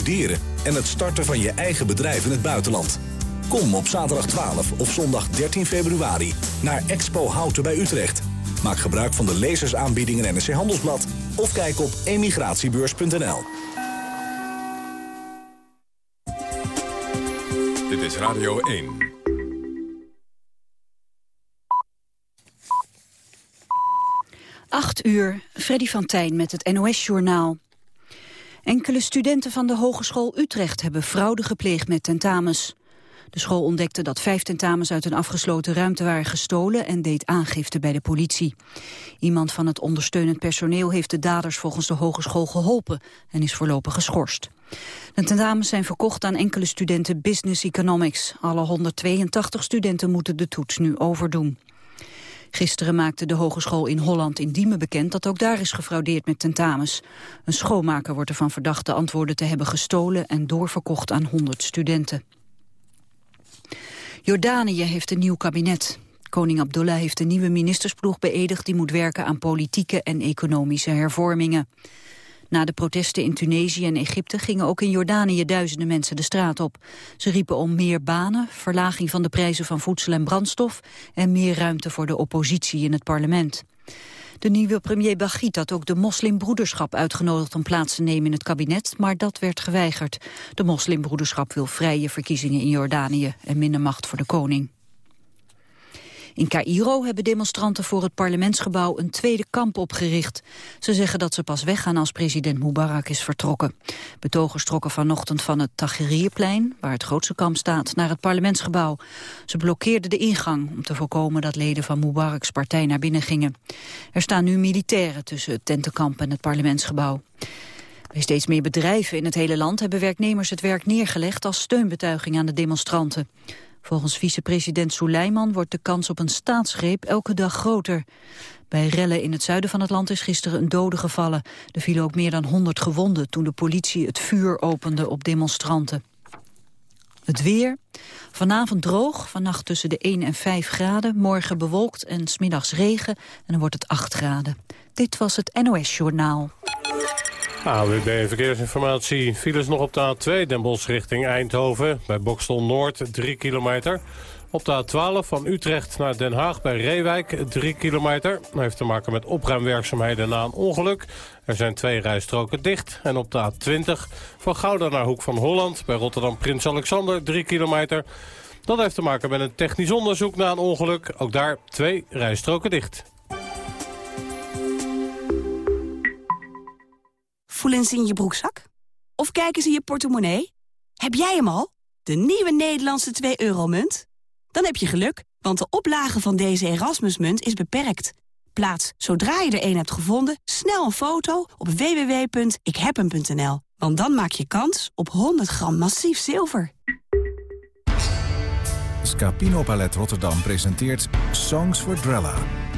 studeren en het starten van je eigen bedrijf in het buitenland. Kom op zaterdag 12 of zondag 13 februari naar Expo Houten bij Utrecht. Maak gebruik van de lezersaanbiedingen NRC Handelsblad of kijk op emigratiebeurs.nl. Dit is Radio 1. Acht uur, Freddy van Tijn met het NOS-journaal. Enkele studenten van de Hogeschool Utrecht hebben fraude gepleegd met tentamens. De school ontdekte dat vijf tentamens uit een afgesloten ruimte waren gestolen en deed aangifte bij de politie. Iemand van het ondersteunend personeel heeft de daders volgens de hogeschool geholpen en is voorlopig geschorst. De tentamens zijn verkocht aan enkele studenten Business Economics. Alle 182 studenten moeten de toets nu overdoen. Gisteren maakte de Hogeschool in Holland in Diemen bekend dat ook daar is gefraudeerd met tentamens. Een schoonmaker wordt ervan verdacht de antwoorden te hebben gestolen en doorverkocht aan 100 studenten. Jordanië heeft een nieuw kabinet. Koning Abdullah heeft een nieuwe ministersploeg beëdigd... die moet werken aan politieke en economische hervormingen. Na de protesten in Tunesië en Egypte gingen ook in Jordanië duizenden mensen de straat op. Ze riepen om meer banen, verlaging van de prijzen van voedsel en brandstof... en meer ruimte voor de oppositie in het parlement. De nieuwe premier Baghit had ook de moslimbroederschap uitgenodigd om plaats te nemen in het kabinet, maar dat werd geweigerd. De moslimbroederschap wil vrije verkiezingen in Jordanië en minder macht voor de koning. In Cairo hebben demonstranten voor het parlementsgebouw een tweede kamp opgericht. Ze zeggen dat ze pas weggaan als president Mubarak is vertrokken. Betogers trokken vanochtend van het Tahrirplein, waar het grootste kamp staat, naar het parlementsgebouw. Ze blokkeerden de ingang om te voorkomen dat leden van Mubaraks partij naar binnen gingen. Er staan nu militairen tussen het tentenkamp en het parlementsgebouw. Bij steeds meer bedrijven in het hele land hebben werknemers het werk neergelegd als steunbetuiging aan de demonstranten. Volgens vicepresident Soleiman wordt de kans op een staatsgreep elke dag groter. Bij rellen in het zuiden van het land is gisteren een dode gevallen. Er vielen ook meer dan 100 gewonden toen de politie het vuur opende op demonstranten. Het weer. Vanavond droog, vannacht tussen de 1 en 5 graden. Morgen bewolkt en smiddags regen en dan wordt het 8 graden. Dit was het NOS Journaal. AWB Verkeersinformatie. Files nog op de A2 Den Bosch richting Eindhoven. Bij Bokstel Noord 3 kilometer. Op de A12 van Utrecht naar Den Haag bij Reewijk 3 kilometer. Dat heeft te maken met opruimwerkzaamheden na een ongeluk. Er zijn twee rijstroken dicht. En op de A20 van Gouda naar Hoek van Holland bij Rotterdam Prins Alexander 3 kilometer. Dat heeft te maken met een technisch onderzoek na een ongeluk. Ook daar twee rijstroken dicht. Voelen ze in je broekzak? Of kijken ze in je portemonnee? Heb jij hem al? De nieuwe Nederlandse 2-euro-munt? Dan heb je geluk, want de oplage van deze Erasmusmunt is beperkt. Plaats, zodra je er een hebt gevonden, snel een foto op www.ikhebhem.nl. Want dan maak je kans op 100 gram massief zilver. Scapino Palet Rotterdam presenteert Songs for Drella.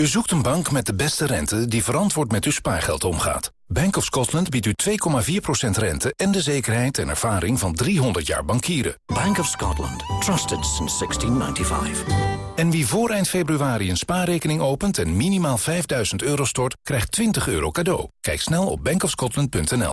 U zoekt een bank met de beste rente die verantwoord met uw spaargeld omgaat. Bank of Scotland biedt u 2,4% rente en de zekerheid en ervaring van 300 jaar bankieren. Bank of Scotland. Trusted since 1695. En wie voor eind februari een spaarrekening opent en minimaal 5000 euro stort, krijgt 20 euro cadeau. Kijk snel op bankofscotland.nl.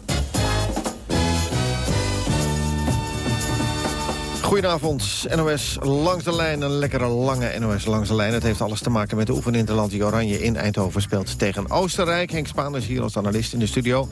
Goedenavond, NOS langs de lijn. Een lekkere lange NOS langs de lijn. Het heeft alles te maken met de oefeninterland die Oranje in Eindhoven speelt tegen Oostenrijk. Henk Spaan is hier als analist in de studio.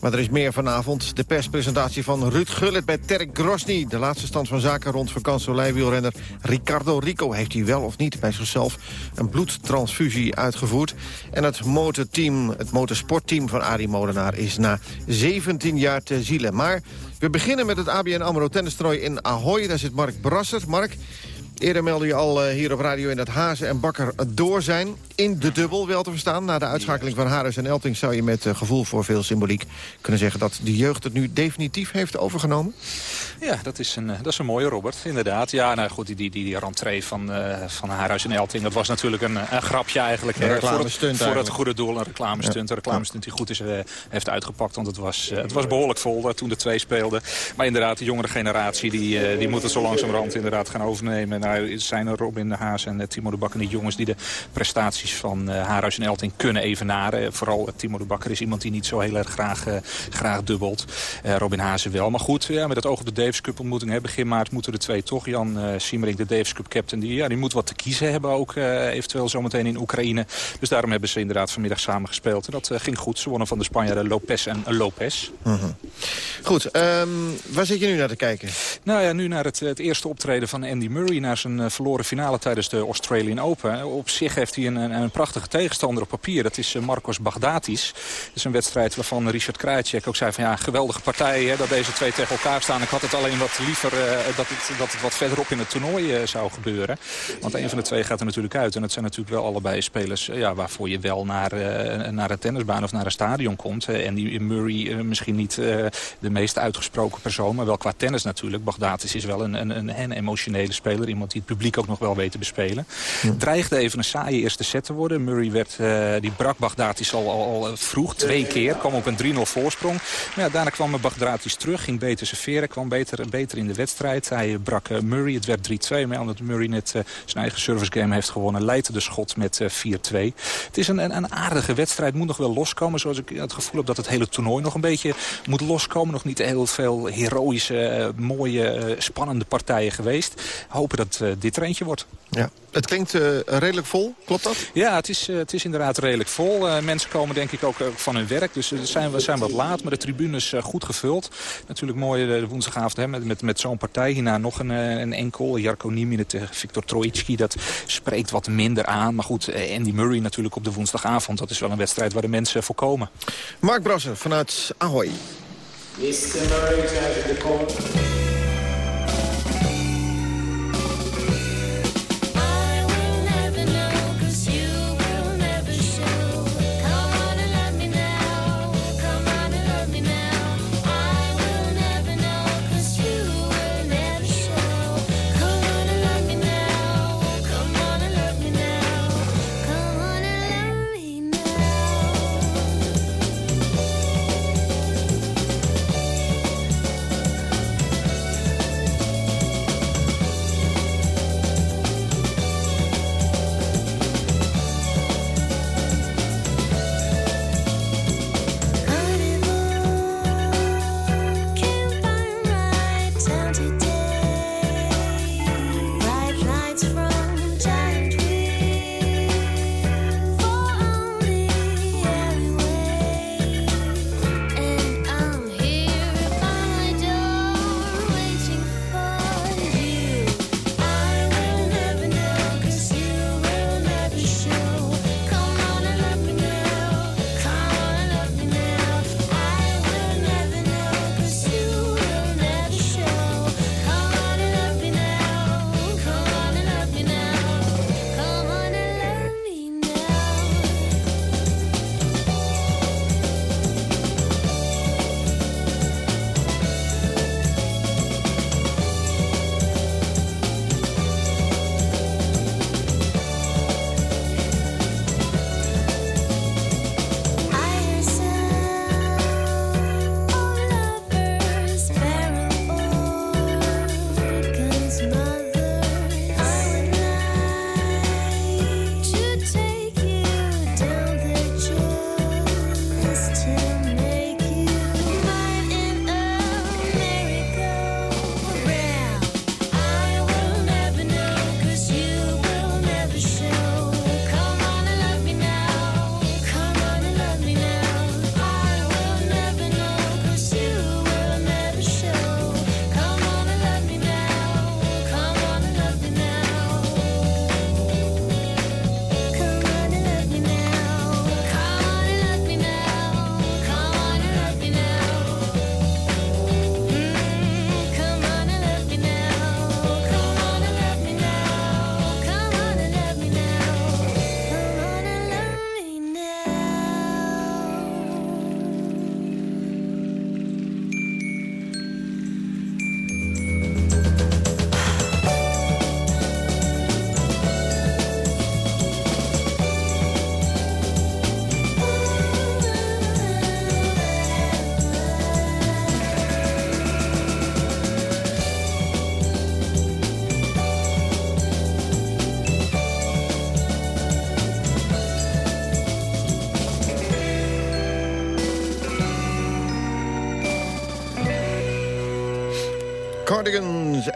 Maar er is meer vanavond. De perspresentatie van Ruud Gullit bij Terk Grosny. De laatste stand van zaken rond vakantieolijwielrenner Ricardo Rico. Heeft hij wel of niet bij zichzelf een bloedtransfusie uitgevoerd. En het motorteam, het motorsportteam van Arie Molenaar is na 17 jaar te zielen. Maar we beginnen met het ABN AMRO tennistrooi in Ahoy. Daar zit Mark Brasser. Mark, eerder meldde je al uh, hier op radio in dat Hazen en Bakker door zijn. In de dubbel wel te verstaan. Na de uitschakeling van Harris en Elting zou je met gevoel voor veel symboliek kunnen zeggen... dat de jeugd het nu definitief heeft overgenomen? Ja, dat is een, dat is een mooie Robert, inderdaad. Ja, nou goed, die, die, die, die rentree van, uh, van Haarhuis en Elting... dat was natuurlijk een, een grapje eigenlijk. Een voor, het, voor het goede doel, een reclamestunt. Een reclamestunt die goed is, uh, heeft uitgepakt. Want het was, het was behoorlijk vol toen de twee speelden. Maar inderdaad, de jongere generatie... die, die moet het zo langzamerhand inderdaad gaan overnemen. Nou, zijn er Robin de Haas en Timo de Bakker niet jongens... die de prestaties van Haarhuis en Elting kunnen evenaren. Vooral Timo de Bakker is iemand die niet zo heel erg graag, graag dubbelt. Robin Hazen wel. Maar goed, ja, met het oog op de Davis Cup ontmoeting... Hè, begin maart moeten de twee toch. Jan uh, Siemering, de Davis Cup captain, die, ja, die moet wat te kiezen hebben ook. Uh, eventueel zometeen in Oekraïne. Dus daarom hebben ze inderdaad vanmiddag samen gespeeld. En dat uh, ging goed. Ze wonnen van de Spanjaarden Lopez en Lopez. Mm -hmm. Goed, um, waar zit je nu naar te kijken? Nou ja, nu naar het, het eerste optreden van Andy Murray... naar zijn verloren finale tijdens de Australian Open. Op zich heeft hij een, een, een prachtige tegenstander op papier. Dat is Marcos Baghdatis. Dat is een wedstrijd waarvan Richard Krajicek ook zei van... ja, geweldige partij hè, dat deze twee tegen elkaar staan. Ik had het alleen wat liever uh, dat, het, dat het wat verderop in het toernooi uh, zou gebeuren. Want een van de twee gaat er natuurlijk uit. En het zijn natuurlijk wel allebei spelers ja, waarvoor je wel naar, naar een tennisbaan of naar een stadion komt. en die Murray misschien niet de meest uitgesproken persoon, maar wel qua tennis natuurlijk. Baghdatis is wel een, een, een, een, emotionele speler. Iemand die het publiek ook nog wel weet te bespelen. Dreigde even een saaie eerste set te worden. Murray werd, die brak al, al, al, vroeg, twee keer. Kwam op een 3-0 voorsprong. Maar ja, daarna kwam Baghdatis terug, ging beter serveren, kwam beter, beter in de wedstrijd. Hij brak Murray, het werd 3-2. Maar omdat Murray net zijn eigen service game heeft gewonnen... leidde de schot met uh, 4-2. Het is een, een, een, aardige wedstrijd, moet nog wel loskomen. Zoals ik het gevoel heb dat het hele toernooi nog een beetje moet loskomen. Nog niet heel veel heroïsche, mooie, spannende partijen geweest. Hopen dat dit er eentje wordt. Ja. Het klinkt uh, redelijk vol, klopt dat? Ja, het is, uh, het is inderdaad redelijk vol. Uh, mensen komen denk ik ook van hun werk, dus we zijn, zijn wat laat. Maar de tribune is goed gevuld. Natuurlijk mooi de woensdagavond hè, met, met, met zo'n partij. Hierna nog een, een enkel. Jarko Niemine tegen Viktor Trojitski. Dat spreekt wat minder aan. Maar goed, Andy Murray natuurlijk op de woensdagavond. Dat is wel een wedstrijd waar de mensen voor komen. Mark Brasser vanuit Ahoy. Mr. Murray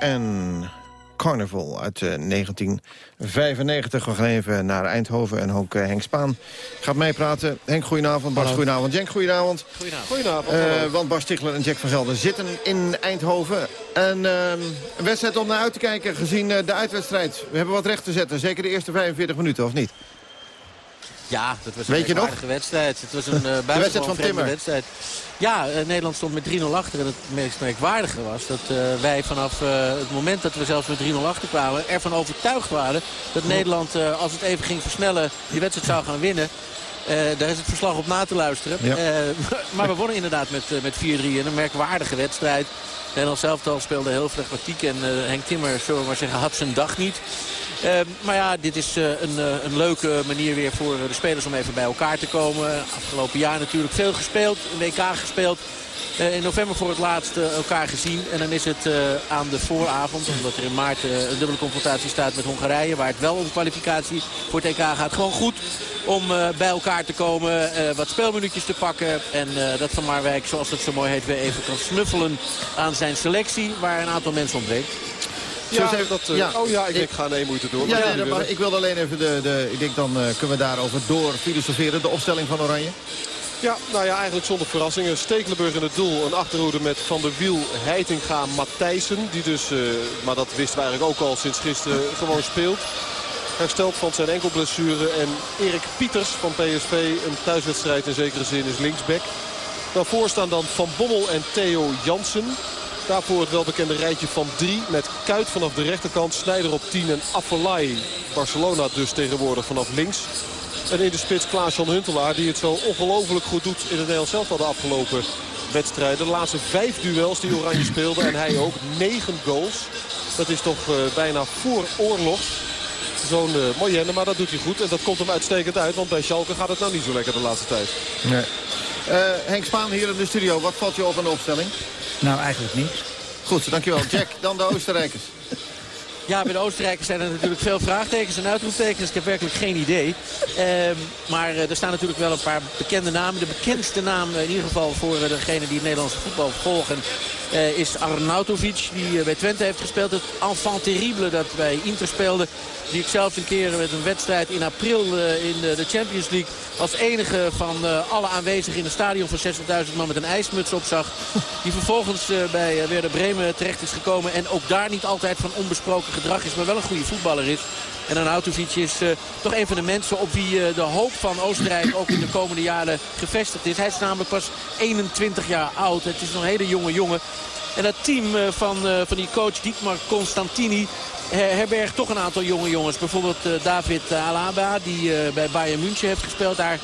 en Carnival uit 1995. We gaan even naar Eindhoven en ook Henk Spaan gaat meepraten. Henk, goedenavond. Bas, goedenavond. Jack, goedenavond. Goedenavond. goedenavond want Bas Stigler en Jack van Gelder zitten in Eindhoven. En, een wedstrijd om naar uit te kijken gezien de uitwedstrijd. We hebben wat recht te zetten, zeker de eerste 45 minuten, of niet? Ja, dat was een aardige wedstrijd. Het was een uh, buitengewoon vreemde wedstrijd. Ja, uh, Nederland stond met 3-0 achter. En het meest merkwaardige was dat uh, wij vanaf het moment dat we zelfs met 3-0 achter kwamen... ervan overtuigd waren dat Nederland, als het even ging versnellen... die wedstrijd zou gaan winnen. daar is het verslag op na te luisteren. Ja. maar we wonnen inderdaad met, met 4-3 in een merkwaardige wedstrijd. Nederland zelf al speelde heel flegmatiek. En Henk Timmer, zullen we maar zeggen, had zijn dag niet. Ehm, maar ja, dit is uh, een, uh, een, leuke manier weer voor de spelers om even bij elkaar te komen. Afgelopen jaar natuurlijk veel gespeeld, een WK gespeeld. Uh, in november voor het laatst elkaar gezien. En dan is het aan de vooravond, omdat er in maart een dubbele confrontatie staat met Hongarije. Waar het wel om kwalificatie voor het EK gaat. Gewoon goed om bij elkaar te komen, wat speelminuutjes te pakken. En dat Van Marwijk, zoals het zo mooi heet, weer even kan snuffelen aan zijn selectie. Waar een aantal mensen ontbreekt. Ja, dat, uh, ja. Oh ja, ik, ik ga nee moeite door. Ja, nee, maar ik wilde alleen even de, de... Ik denk dan uh, kunnen we daarover door filosoferen. De opstelling van Oranje. Ja, nou ja, eigenlijk zonder verrassingen. Stekelenburg in het doel. Een achterhoede met Van der Wiel, Heitinga, Matthijssen. Die dus, uh, maar dat wisten we eigenlijk ook al sinds gisteren, gewoon speelt. Hersteld van zijn enkelblessure. En Erik Pieters van PSV, een thuiswedstrijd in zekere zin, is linksback. Daarvoor staan dan Van Bommel en Theo Jansen. Daarvoor het welbekende rijtje van drie met Kuit vanaf de rechterkant. Snijder op 10 en Afellay. Barcelona dus tegenwoordig vanaf links. En in de spits Klaas-Jan Huntelaar die het zo ongelooflijk goed doet in het Nederlands zelf al de afgelopen wedstrijden. De laatste vijf duels die Oranje speelde en hij ook negen goals. Dat is toch uh, bijna voor oorlog. Zo'n uh, moyenne, maar dat doet hij goed. En dat komt hem uitstekend uit, want bij Schalke gaat het nou niet zo lekker de laatste tijd. Nee. Uh, Henk Spaan hier in de studio. Wat valt je op aan de opstelling? Nou, eigenlijk niets. Goed, dankjewel. Jack, dan de Oostenrijkers. Ja, bij de Oostenrijkers zijn er natuurlijk veel vraagtekens en uitroeptekens. Ik heb werkelijk geen idee. Ehm, maar uh, er staan natuurlijk wel een paar bekende namen. De bekendste naam in ieder geval voor uh, degene die het Nederlandse voetbal volgen... Uh, is Arnautovic, die bij Twente heeft gespeeld. Het enfant terrible dat bij Inter speelde. Die ik zelf een keer met een wedstrijd in april in de Champions League... als enige van alle aanwezigen in het stadion van 60.000 man met een ijsmuts opzag. Die vervolgens bij Werder Bremen terecht is gekomen. En ook daar niet altijd van onbesproken gedrag is, maar wel een goede voetballer is. En Arnautovic is uh, toch een van de mensen op wie uh, de hoop van Oostenrijk ook in de komende jaren gevestigd is. Hij is namelijk pas 21 jaar oud. Het is nog een hele jonge jongen. En dat team uh, van, van die coach Dietmar Constantini herbergt toch een aantal jonge jongens. Bijvoorbeeld David Alaba die bij Bayern München heeft gespeeld. Daar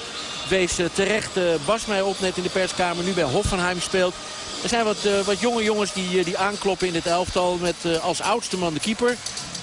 wees terecht Bas mij op net in de perskamer. Nu bij Hoffenheim speelt. Er zijn wat, wat jonge jongens die, die aankloppen in dit elftal. Met als oudste man de keeper.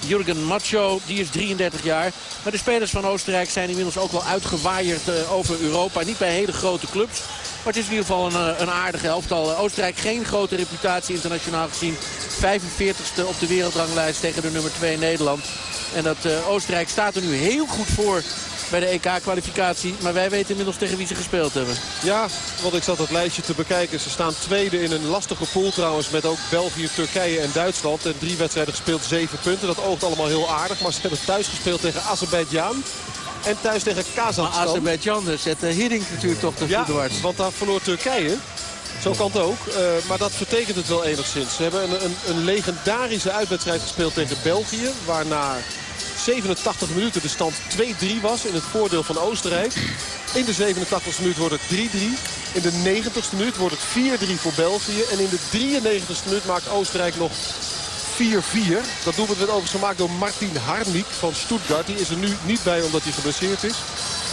Jurgen Macho, die is 33 jaar. Maar de spelers van Oostenrijk zijn inmiddels ook wel uitgewaaierd over Europa. Niet bij hele grote clubs. Maar het is in ieder geval een, eh, een aardige elftal. Oostenrijk geen grote reputatie internationaal gezien. 45ste op de wereldranglijst tegen de nummer 2 Nederland. En dat Oostenrijk staat er nu heel goed voor bij de EK-kwalificatie. Maar wij weten inmiddels tegen wie ze gespeeld hebben. Ja, want ik zat het lijstje te bekijken. Ze staan tweede in een lastige pool trouwens met ook België, Turkije en Duitsland. En drie wedstrijden gespeeld, zeven punten. Dat oogt allemaal heel aardig. Maar ze hebben thuis gespeeld tegen Azerbeidzjan. En thuis tegen Kazachstan. Maar Azerbeidzjan zet de Hiddink natuurlijk toch de ja, voetwaarts. want daar verloor Turkije. Zo kan het ook. Uh, maar dat vertekent het wel enigszins. Ze hebben een, een, een legendarische uitwedstrijd gespeeld tegen België. Waarna 87 minuten de stand 2-3 was in het voordeel van Oostenrijk. In de 87 e minuut wordt het 3-3. In de 90 e minuut wordt het 4-3 voor België. En in de 93 e minuut maakt Oostenrijk nog 4-4. Dat doelpunt werd overigens gemaakt door Martin Harnik van Stuttgart. Die is er nu niet bij omdat hij geblesseerd is.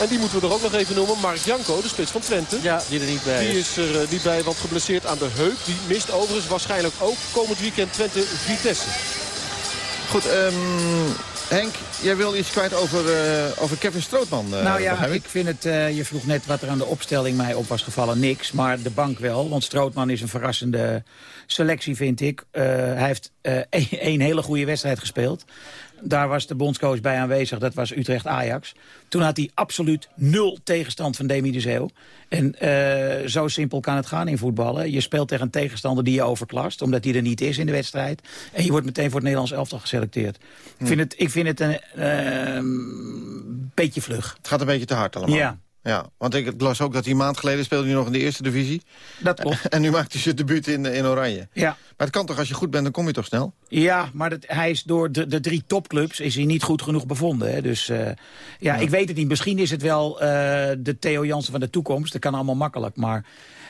En die moeten we er ook nog even noemen. Mark Janko, de spits van Twente. Ja, die er niet bij Die is er uh, niet bij, want geblesseerd aan de heup. Die mist overigens waarschijnlijk ook komend weekend Twente Vitesse. Goed, um, Henk, jij wil iets kwijt over, uh, over Kevin Strootman. Uh, nou ja, ik. ik vind het, uh, je vroeg net wat er aan de opstelling mij op was gevallen. Niks, maar de bank wel. Want Strootman is een verrassende selectie, vind ik. hij heeft één hele goede wedstrijd gespeeld. Daar was de bondscoach bij aanwezig. Dat was Utrecht-Ajax. Toen had hij absoluut nul tegenstand van Demi de Zeeuw. En uh, zo simpel kan het gaan in voetballen. Je speelt tegen een tegenstander die je overklast... omdat die er niet is in de wedstrijd. En je wordt meteen voor het Nederlands elftal geselecteerd. Ik, vind het, ik vind het een uh, beetje vlug. Het gaat een beetje te hard allemaal. Ja. Ja, want ik las ook dat hij een maand geleden speelde hij nog in de eerste divisie. Dat klopt. En nu maakt hij zijn debuut in, in Oranje. Ja. Maar het kan toch, als je goed bent, dan kom je toch snel? Ja, maar dat, hij is door de, de drie topclubs is hij niet goed genoeg bevonden. Hè. Dus uh, ja, ja, ik weet het niet. Misschien is het wel uh, de Theo Jansen van de toekomst. Dat kan allemaal makkelijk, maar...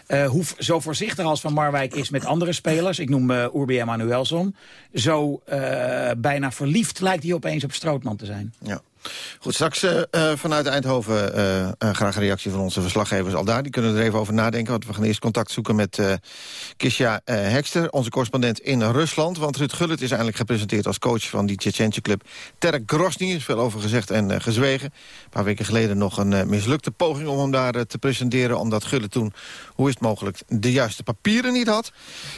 Uh, hoe, zo voorzichtig als Van Marwijk is met andere spelers... ik noem uh, Urbi Emanuelson... zo uh, bijna verliefd lijkt hij opeens op Strootman te zijn. Ja. Goed, straks uh, vanuit Eindhoven uh, graag een reactie van onze verslaggevers al daar. Die kunnen er even over nadenken, want we gaan eerst contact zoeken met uh, Kisha Hekster, onze correspondent in Rusland. Want Ruud Gullit is eindelijk gepresenteerd als coach van die Tsjetsjentje club Terek Grosny. Er is veel over gezegd en gezwegen. Een paar weken geleden nog een mislukte poging om hem daar te presenteren, omdat Gullit toen, hoe is het mogelijk, de juiste papieren niet had.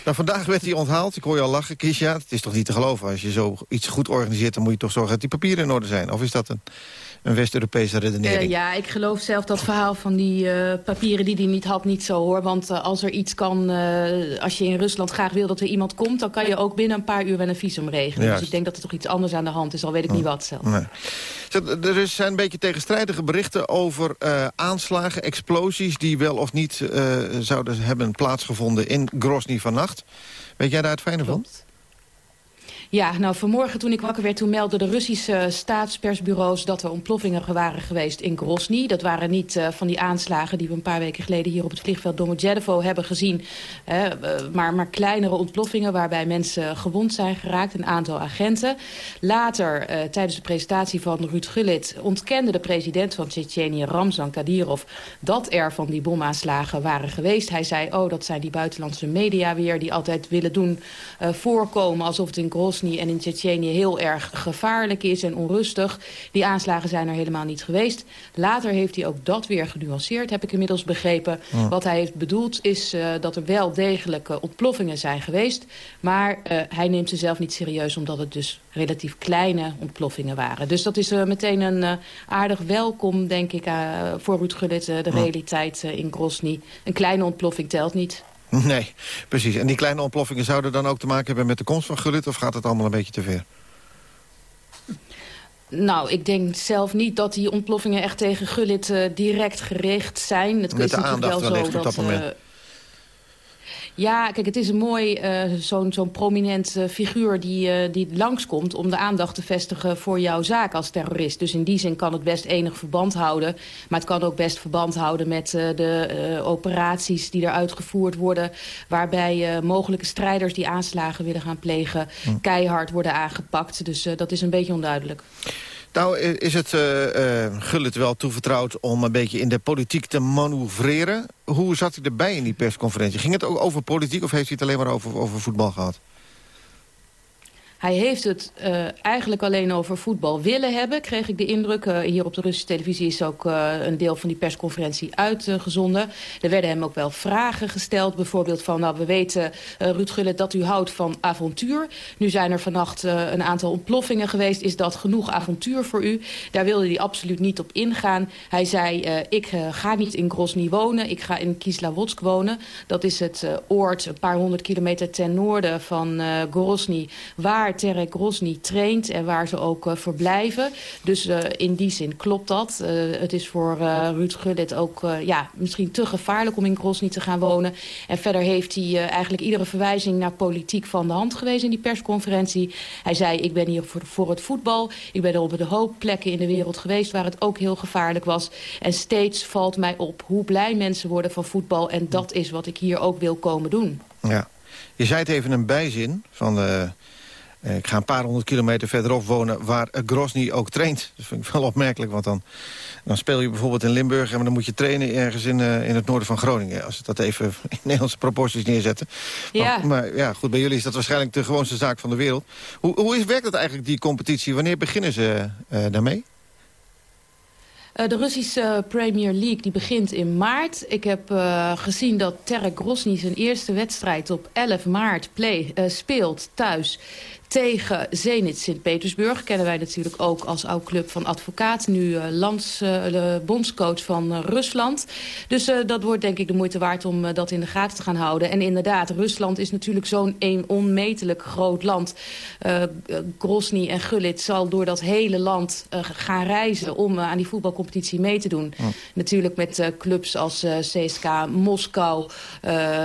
Nou, vandaag werd hij onthaald. Ik hoor je al lachen, Kisha. Het is toch niet te geloven, als je zo iets goed organiseert, dan moet je toch zorgen dat die papieren in orde zijn. Of is dat een, een West-Europese redenering. Uh, ja, ik geloof zelf dat verhaal van die uh, papieren die hij niet had niet zo hoor. Want uh, als er iets kan, als je in Rusland graag wil dat er iemand komt... dan kan je ook binnen een paar uur wel een visum regelen. Dus ik denk dat er toch iets anders aan de hand is, al weet ik niet wat zelf. Nee. Er zijn een beetje tegenstrijdige berichten over aanslagen, explosies... die wel of niet zouden hebben plaatsgevonden in Grozny vannacht. Weet jij daar het fijne van? Ja, nou vanmorgen toen ik wakker werd... toen meldden de Russische staatspersbureaus... dat er ontploffingen waren geweest in Grozny. Dat waren niet uh, van die aanslagen die we een paar weken geleden... hier op het vliegveld Domodedovo hebben gezien. Uh, maar, maar kleinere ontploffingen waarbij mensen gewond zijn geraakt. Een aantal agenten. Later, uh, tijdens de presentatie van Ruud Gullit... ontkende de president van Tsjetsjenië, Ramzan Kadyrov... dat er van die bomaanslagen waren geweest. Hij zei, oh, dat zijn die buitenlandse media weer... die altijd willen doen voorkomen alsof het in Grozny en in Tsjetsjenië heel erg gevaarlijk is en onrustig. Die aanslagen zijn er helemaal niet geweest. Later heeft hij ook dat weer genuanceerd, heb ik inmiddels begrepen. Ja. Wat hij heeft bedoeld is uh, dat er wel degelijke ontploffingen zijn geweest. Maar uh, hij neemt ze zelf niet serieus omdat het dus relatief kleine ontploffingen waren. Dus dat is uh, meteen een aardig welkom, denk ik, voor Ruud Gullit, de realiteit in Grozny. Een kleine ontploffing telt niet. Nee, precies. En die kleine ontploffingen zouden dan ook te maken hebben met de komst van Gullit... of gaat het allemaal een beetje te ver? Nou, ik denk zelf niet dat die ontploffingen echt tegen Gullit uh, direct gericht zijn. Het met is de aandacht wel zo dat. Uh, ja, kijk, het is een mooi, uh, zo'n zo'n prominent uh, figuur die, uh, die langskomt... om de aandacht te vestigen voor jouw zaak als terrorist. Dus in die zin kan het best enig verband houden. Maar het kan ook best verband houden met de operaties die er uitgevoerd worden... waarbij mogelijke strijders die aanslagen willen gaan plegen... Hm. keihard worden aangepakt. Dus dat is een beetje onduidelijk. Nou, is het uh, uh, Gullit wel toevertrouwd om een beetje in de politiek te manoeuvreren? Hoe zat hij erbij in die persconferentie? Ging het ook over politiek of heeft hij het alleen maar over, over voetbal gehad? Hij heeft het uh, eigenlijk alleen over voetbal willen hebben, kreeg ik de indruk. Uh, hier op de Russische televisie is ook uh, een deel van die persconferentie uitgezonden. er werden hem ook wel vragen gesteld. Bijvoorbeeld van, nou, we weten, Ruud Gullit, dat u houdt van avontuur. Nu zijn er vannacht een aantal ontploffingen geweest. Is dat genoeg avontuur voor u? Daar wilde hij absoluut niet op ingaan. Hij zei, ik ga niet in Grozny wonen. Ik ga in Kislavotsk wonen. Dat is het oord een paar honderd kilometer ten noorden van Grozny... waar Terek Grozny traint en waar ze ook uh, verblijven. Dus uh, in die zin klopt dat. Uh, het is voor Ruud Gullit ook ja, misschien te gevaarlijk om in Grozny te gaan wonen. En verder heeft hij eigenlijk iedere verwijzing naar politiek van de hand geweest in die persconferentie. Hij zei, ik ben hier voor, voor het voetbal. Ik ben op de hoop plekken in de wereld geweest waar het ook heel gevaarlijk was. En steeds valt mij op hoe blij mensen worden van voetbal. En dat is wat ik hier ook wil komen doen. Ja. Je zei het even een bijzin van... de ik ga een paar honderd kilometer verderop wonen waar Grozny ook traint. Dat vind ik wel opmerkelijk, want dan, dan speel je bijvoorbeeld in Limburg... en dan moet je trainen ergens in, uh, in het noorden van Groningen. Als we dat even in Nederlandse proporties neerzetten. Ja. Maar, maar ja, goed, bij jullie is dat waarschijnlijk de gewoonste zaak van de wereld. Hoe, hoe is, werkt dat eigenlijk, die competitie? Wanneer beginnen ze uh, daarmee? Uh, de Russische Premier League die begint in maart. Ik heb uh, gezien dat Terek Grozny zijn eerste wedstrijd op 11 maart play, uh, speelt thuis tegen Zenit Sint-Petersburg. Kennen wij natuurlijk ook als oud club van advocaat. Nu uh, lands, uh, de bondscoach van uh, Rusland. Dus dat wordt denk ik de moeite waard om dat in de gaten te gaan houden. En inderdaad, Rusland is natuurlijk zo'n onmetelijk groot land. Grozny en Gullit zal door dat hele land gaan reizen... om aan die voetbalcompetitie mee te doen. Natuurlijk met clubs als CSK Moskou,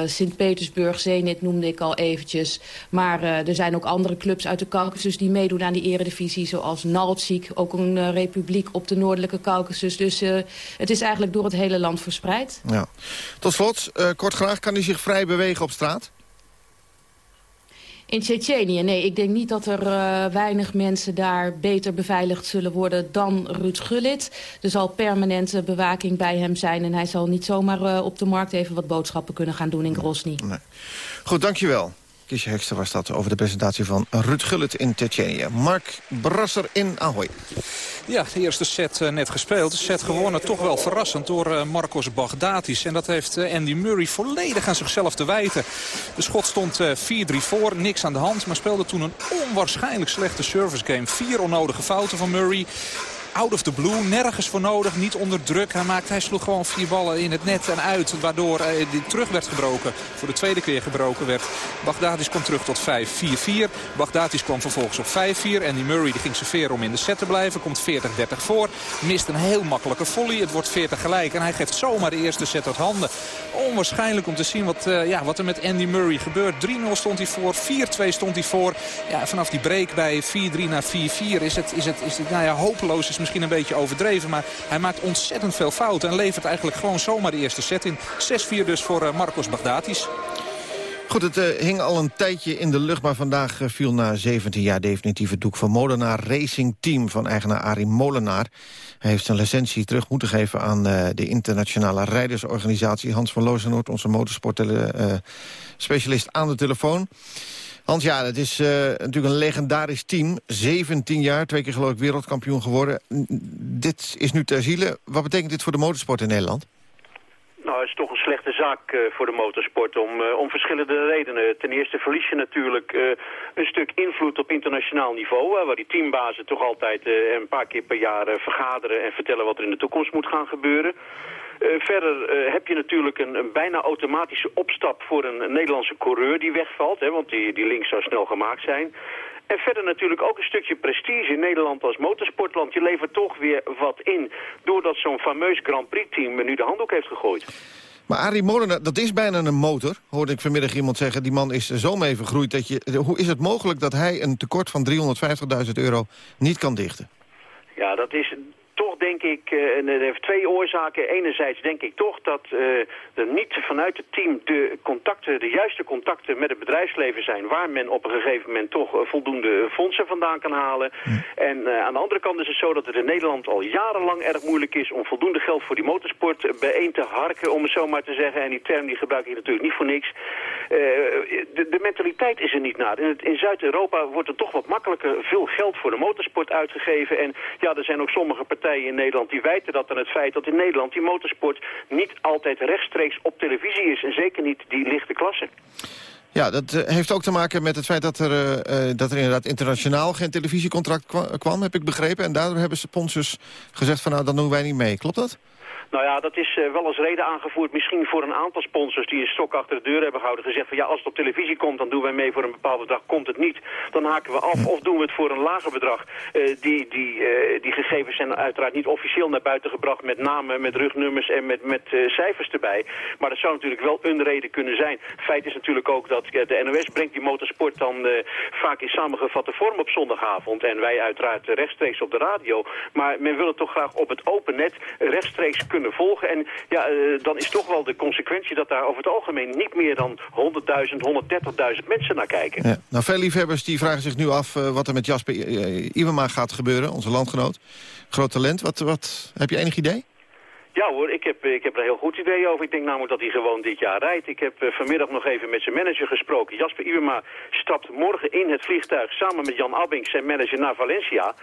Sint-Petersburg, Zenit noemde ik al eventjes. Maar er zijn ook andere clubs uit de Caucasus die meedoen aan die eredivisie. Zoals Naltzik, ook een uh, republiek op de noordelijke Caucasus. Dus uh, het is eigenlijk door het hele land verspreid. Ja. Tot slot, uh, kort graag, kan u zich vrij bewegen op straat? In Tsjetsjenië, nee, ik denk niet dat er uh, weinig mensen daar beter beveiligd zullen worden dan Ruud Gullit. Er zal permanente bewaking bij hem zijn en hij zal niet zomaar uh, op de markt even wat boodschappen kunnen gaan doen in Grozny. Nee. Goed, dankjewel. Kiesje was dat over de presentatie van Ruud Gullit in. Mark Brasser in Ahoy. Ja, de eerste set uh, net gespeeld. De set gewonnen toch wel verrassend door uh, Marcos Baghdatis. En dat heeft uh, Andy Murray volledig aan zichzelf te wijten. De schot stond 4-3 voor, niks aan de hand. Maar speelde toen een onwaarschijnlijk slechte service game. Vier onnodige fouten van Murray out of the blue. Nergens voor nodig, niet onder druk. Hij, maakt, hij sloeg gewoon vier ballen in het net en uit. Waardoor hij terug werd gebroken. Voor de tweede keer gebroken werd. Baghdadis kwam terug tot 5-4-4. Baghdadis kwam vervolgens op 5-4. En die Murray die ging serveren om in de set te blijven. Komt 40-30 voor. Mist een heel makkelijke volley. Het wordt 40 gelijk. En hij geeft zomaar de eerste set uit handen. Onwaarschijnlijk om te zien wat, uh, ja, wat er met Andy Murray gebeurt. 3-0 stond hij voor. 4-2 stond hij voor. Ja, vanaf die break bij 4-3 naar 4-4 is het, is het, is het nou ja, hopeloos is misschien een beetje overdreven. Maar hij maakt ontzettend veel fouten. En levert eigenlijk gewoon zomaar de eerste set in. 6-4 dus voor uh, Marcos Baghdatis. Goed, het uh, hing al een tijdje in de lucht, maar vandaag uh, viel na 17 jaar definitief het doek van Molenaar Racing Team van eigenaar Arie Molenaar. Hij heeft zijn licentie terug moeten geven aan de internationale rijdersorganisatie. Hans van Loosenoord, onze motorsportspecialist aan de telefoon. Hans, ja, het is uh, natuurlijk een legendarisch team. 17 jaar, twee keer geloof ik wereldkampioen geworden. Dit is nu ter ziele. Wat betekent dit voor de motorsport in Nederland? Nou, het is toch een slechte zaak uh, voor de motorsport om, uh, om verschillende redenen. Ten eerste verlies je natuurlijk een stuk invloed op internationaal niveau... waar die teambazen toch altijd een paar keer per jaar vergaderen... en vertellen wat er in de toekomst moet gaan gebeuren. Uh, verder uh, heb je natuurlijk een, een, bijna automatische opstap voor een, Nederlandse coureur die wegvalt. Hè, want die, die link zou snel gemaakt zijn. En verder natuurlijk ook een stukje prestige in Nederland als motorsportland. Je levert toch weer wat in doordat zo'n fameus Grand Prix team nu de handdoek heeft gegooid. Maar Arie Molenaar, dat is bijna een motor, hoorde ik vanmiddag iemand zeggen. Die man is zo mee vergroeid dat je... Hoe is het mogelijk dat hij een tekort van 350.000 euro niet kan dichten? Ja, dat is toch denk ik, uh, en het heeft twee oorzaken. Enerzijds denk ik toch dat uh, er niet vanuit het team de contacten, de juiste contacten met het bedrijfsleven zijn... waar men op een gegeven moment toch uh, voldoende fondsen vandaan kan halen. Mm. En aan de andere kant is het zo dat het in Nederland al jarenlang erg moeilijk is... om voldoende geld voor die motorsport bijeen te harken, om het zo maar te zeggen. En die term die gebruik ik natuurlijk niet voor niks. De, de, mentaliteit is er niet naar. In, in Zuid-Europa wordt er toch wat makkelijker veel geld voor de motorsport uitgegeven. En ja, er zijn ook sommige partijen in Nederland die wijten dat aan het feit dat in Nederland die motorsport niet altijd rechtstreeks op televisie is. En zeker niet die lichte klasse. Ja, dat uh, heeft ook te maken met het feit dat er, uh, dat er inderdaad internationaal geen televisiecontract kwam, heb ik begrepen. En daardoor hebben sponsors gezegd van nou, dan doen wij niet mee. Klopt dat? Nou ja, dat is uh, wel als reden aangevoerd misschien voor een aantal sponsors die een stok achter de deur hebben gehouden. Gezegd van ja, als het op televisie komt, dan doen wij mee voor een bepaald bedrag. Komt het niet, dan haken we af. Of doen we het voor een lager bedrag. Uh, die, die, uh, die gegevens zijn uiteraard niet officieel naar buiten gebracht met namen, met rugnummers en met, met cijfers erbij. Maar dat zou natuurlijk wel een reden kunnen zijn. Feit is natuurlijk ook dat de NOS brengt die motorsport dan vaak in samengevatte vorm op zondagavond. En wij uiteraard rechtstreeks op de radio. Maar men wil het toch graag op het open net rechtstreeks kunnen volgen. En ja, uh, dan is toch wel de consequentie dat daar over het algemeen niet meer dan 100.000, 130.000 mensen naar kijken. Ja. Nou, veel liefhebbers die vragen zich nu af uh, wat er met Jasper Iwema gaat gebeuren, onze landgenoot. Groot talent, wat, wat, heb je enig idee? Ja hoor, ik heb, ik heb er een heel goed idee over. Ik denk namelijk dat hij gewoon dit jaar rijdt. Ik heb uh, vanmiddag nog even met zijn manager gesproken. Jasper Iwema stapt morgen in het vliegtuig samen met Jan Abbing, zijn manager, naar Valencia.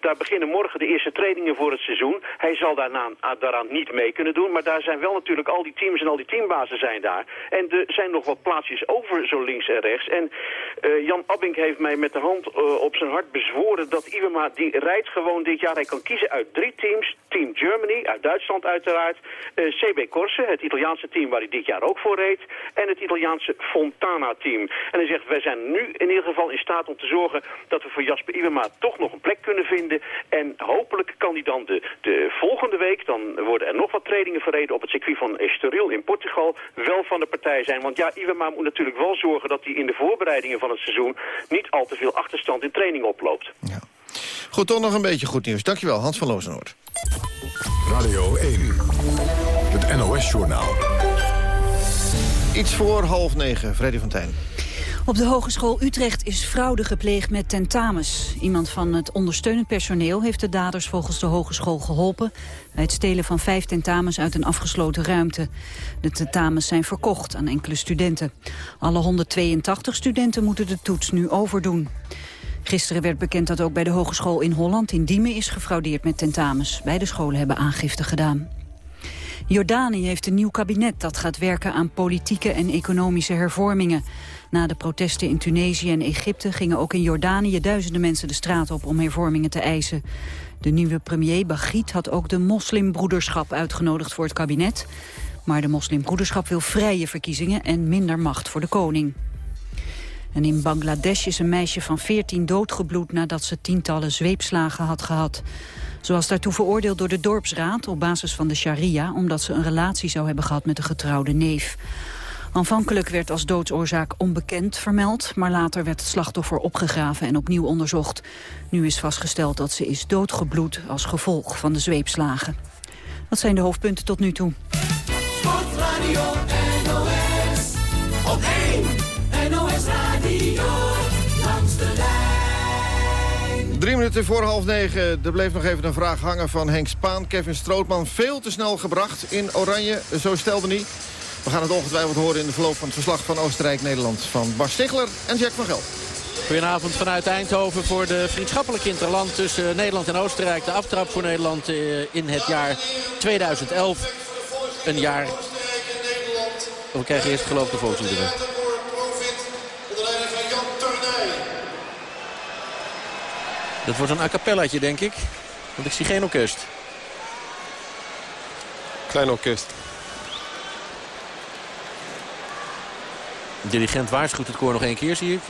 Daar beginnen morgen de eerste trainingen voor het seizoen. Hij zal daarna, daaraan niet mee kunnen doen, maar daar zijn wel natuurlijk al die teams en al die teambazen zijn daar. En er zijn nog wat plaatsjes over zo links en rechts. En uh, Jan Abbing heeft mij met de hand op zijn hart bezworen dat Iwema, die rijdt gewoon dit jaar. Hij kan kiezen uit drie teams. Team Germany, uit Duitsland uiteraard. Uh, CB Corse, het Italiaanse team waar hij dit jaar ook voor reed. En het Italiaanse Fontana-team. En hij zegt, wij zijn nu in ieder geval in staat om te zorgen dat we voor Jasper Iwema toch nog een plek kunnen vinden. En hopelijk kan hij dan de, de volgende week, dan worden er nog wat trainingen verreden op het circuit van Estoril in Portugal, wel van de partij zijn. Want ja, Iwema moet natuurlijk wel zorgen dat hij in de voorbereidingen van het seizoen niet al te veel achterstand in training oploopt. Ja. Goed, toch nog een beetje goed nieuws. Dankjewel, Hans van Loosenoord. Radio 1, het NOS-journaal. Iets voor half negen, Freddy van Tijn. Op de Hogeschool Utrecht is fraude gepleegd met tentamens. Iemand van het ondersteunend personeel heeft de daders volgens de hogeschool geholpen... bij het stelen van vijf tentamens uit een afgesloten ruimte. De tentamens zijn verkocht aan enkele studenten. Alle 182 studenten moeten de toets nu overdoen. Gisteren werd bekend dat ook bij de Hogeschool in Holland in Diemen is gefraudeerd met tentamens. Beide scholen hebben aangifte gedaan. Jordanië heeft een nieuw kabinet dat gaat werken aan politieke en economische hervormingen. Na de protesten in Tunesië en Egypte gingen ook in Jordanië duizenden mensen de straat op om hervormingen te eisen. De nieuwe premier Bagit had ook de moslimbroederschap uitgenodigd voor het kabinet. Maar de moslimbroederschap wil vrije verkiezingen en minder macht voor de koning. En in Bangladesh is een meisje van 14 doodgebloed nadat ze tientallen zweepslagen had gehad. Ze was daartoe veroordeeld door de dorpsraad op basis van de sharia... omdat ze een relatie zou hebben gehad met een getrouwde neef. Aanvankelijk werd als doodsoorzaak onbekend vermeld... maar later werd het slachtoffer opgegraven en opnieuw onderzocht. Nu is vastgesteld dat ze is doodgebloed als gevolg van de zweepslagen. Dat zijn de hoofdpunten tot nu toe. Sportradio NOS, op 1 NOS. Drie minuten voor half negen. Er bleef nog even een vraag hangen van Henk Spaan. Kevin Strootman veel te snel gebracht in Oranje. Zo stelde hij. We gaan het ongetwijfeld horen in de verloop van het verslag van Oostenrijk-Nederland. Van Bas Stigler en Jack van Gel. Goedenavond vanuit Eindhoven voor de vriendschappelijk interland tussen Nederland en Oostenrijk. De aftrap voor Nederland eh, in het jaar 2011. Een jaar... We krijgen eerst geloof de volksliederen. Dat wordt een a cappellaatje, denk ik. Want ik zie geen orkest. Klein orkest. De dirigent waarschuwt het koor nog één keer, zie ik.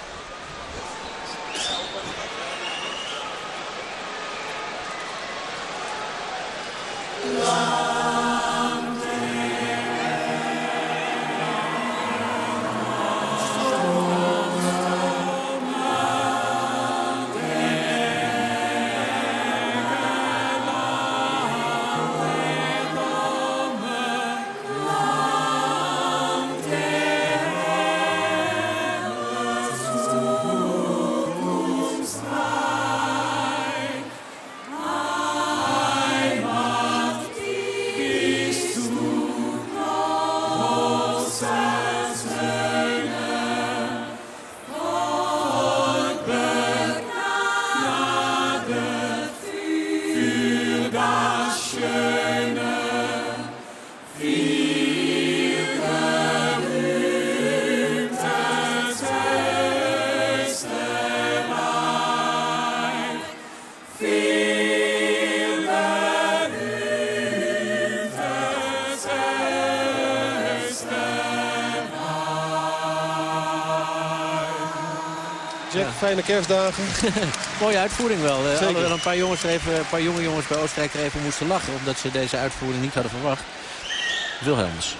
Fijne kerstdagen. Mooie uitvoering wel. Uh, Zeker. Alhoewel een paar, jongens even, een paar jonge jongens bij Oostenrijk even moesten lachen. Omdat ze deze uitvoering niet hadden verwacht. Wilhelmus.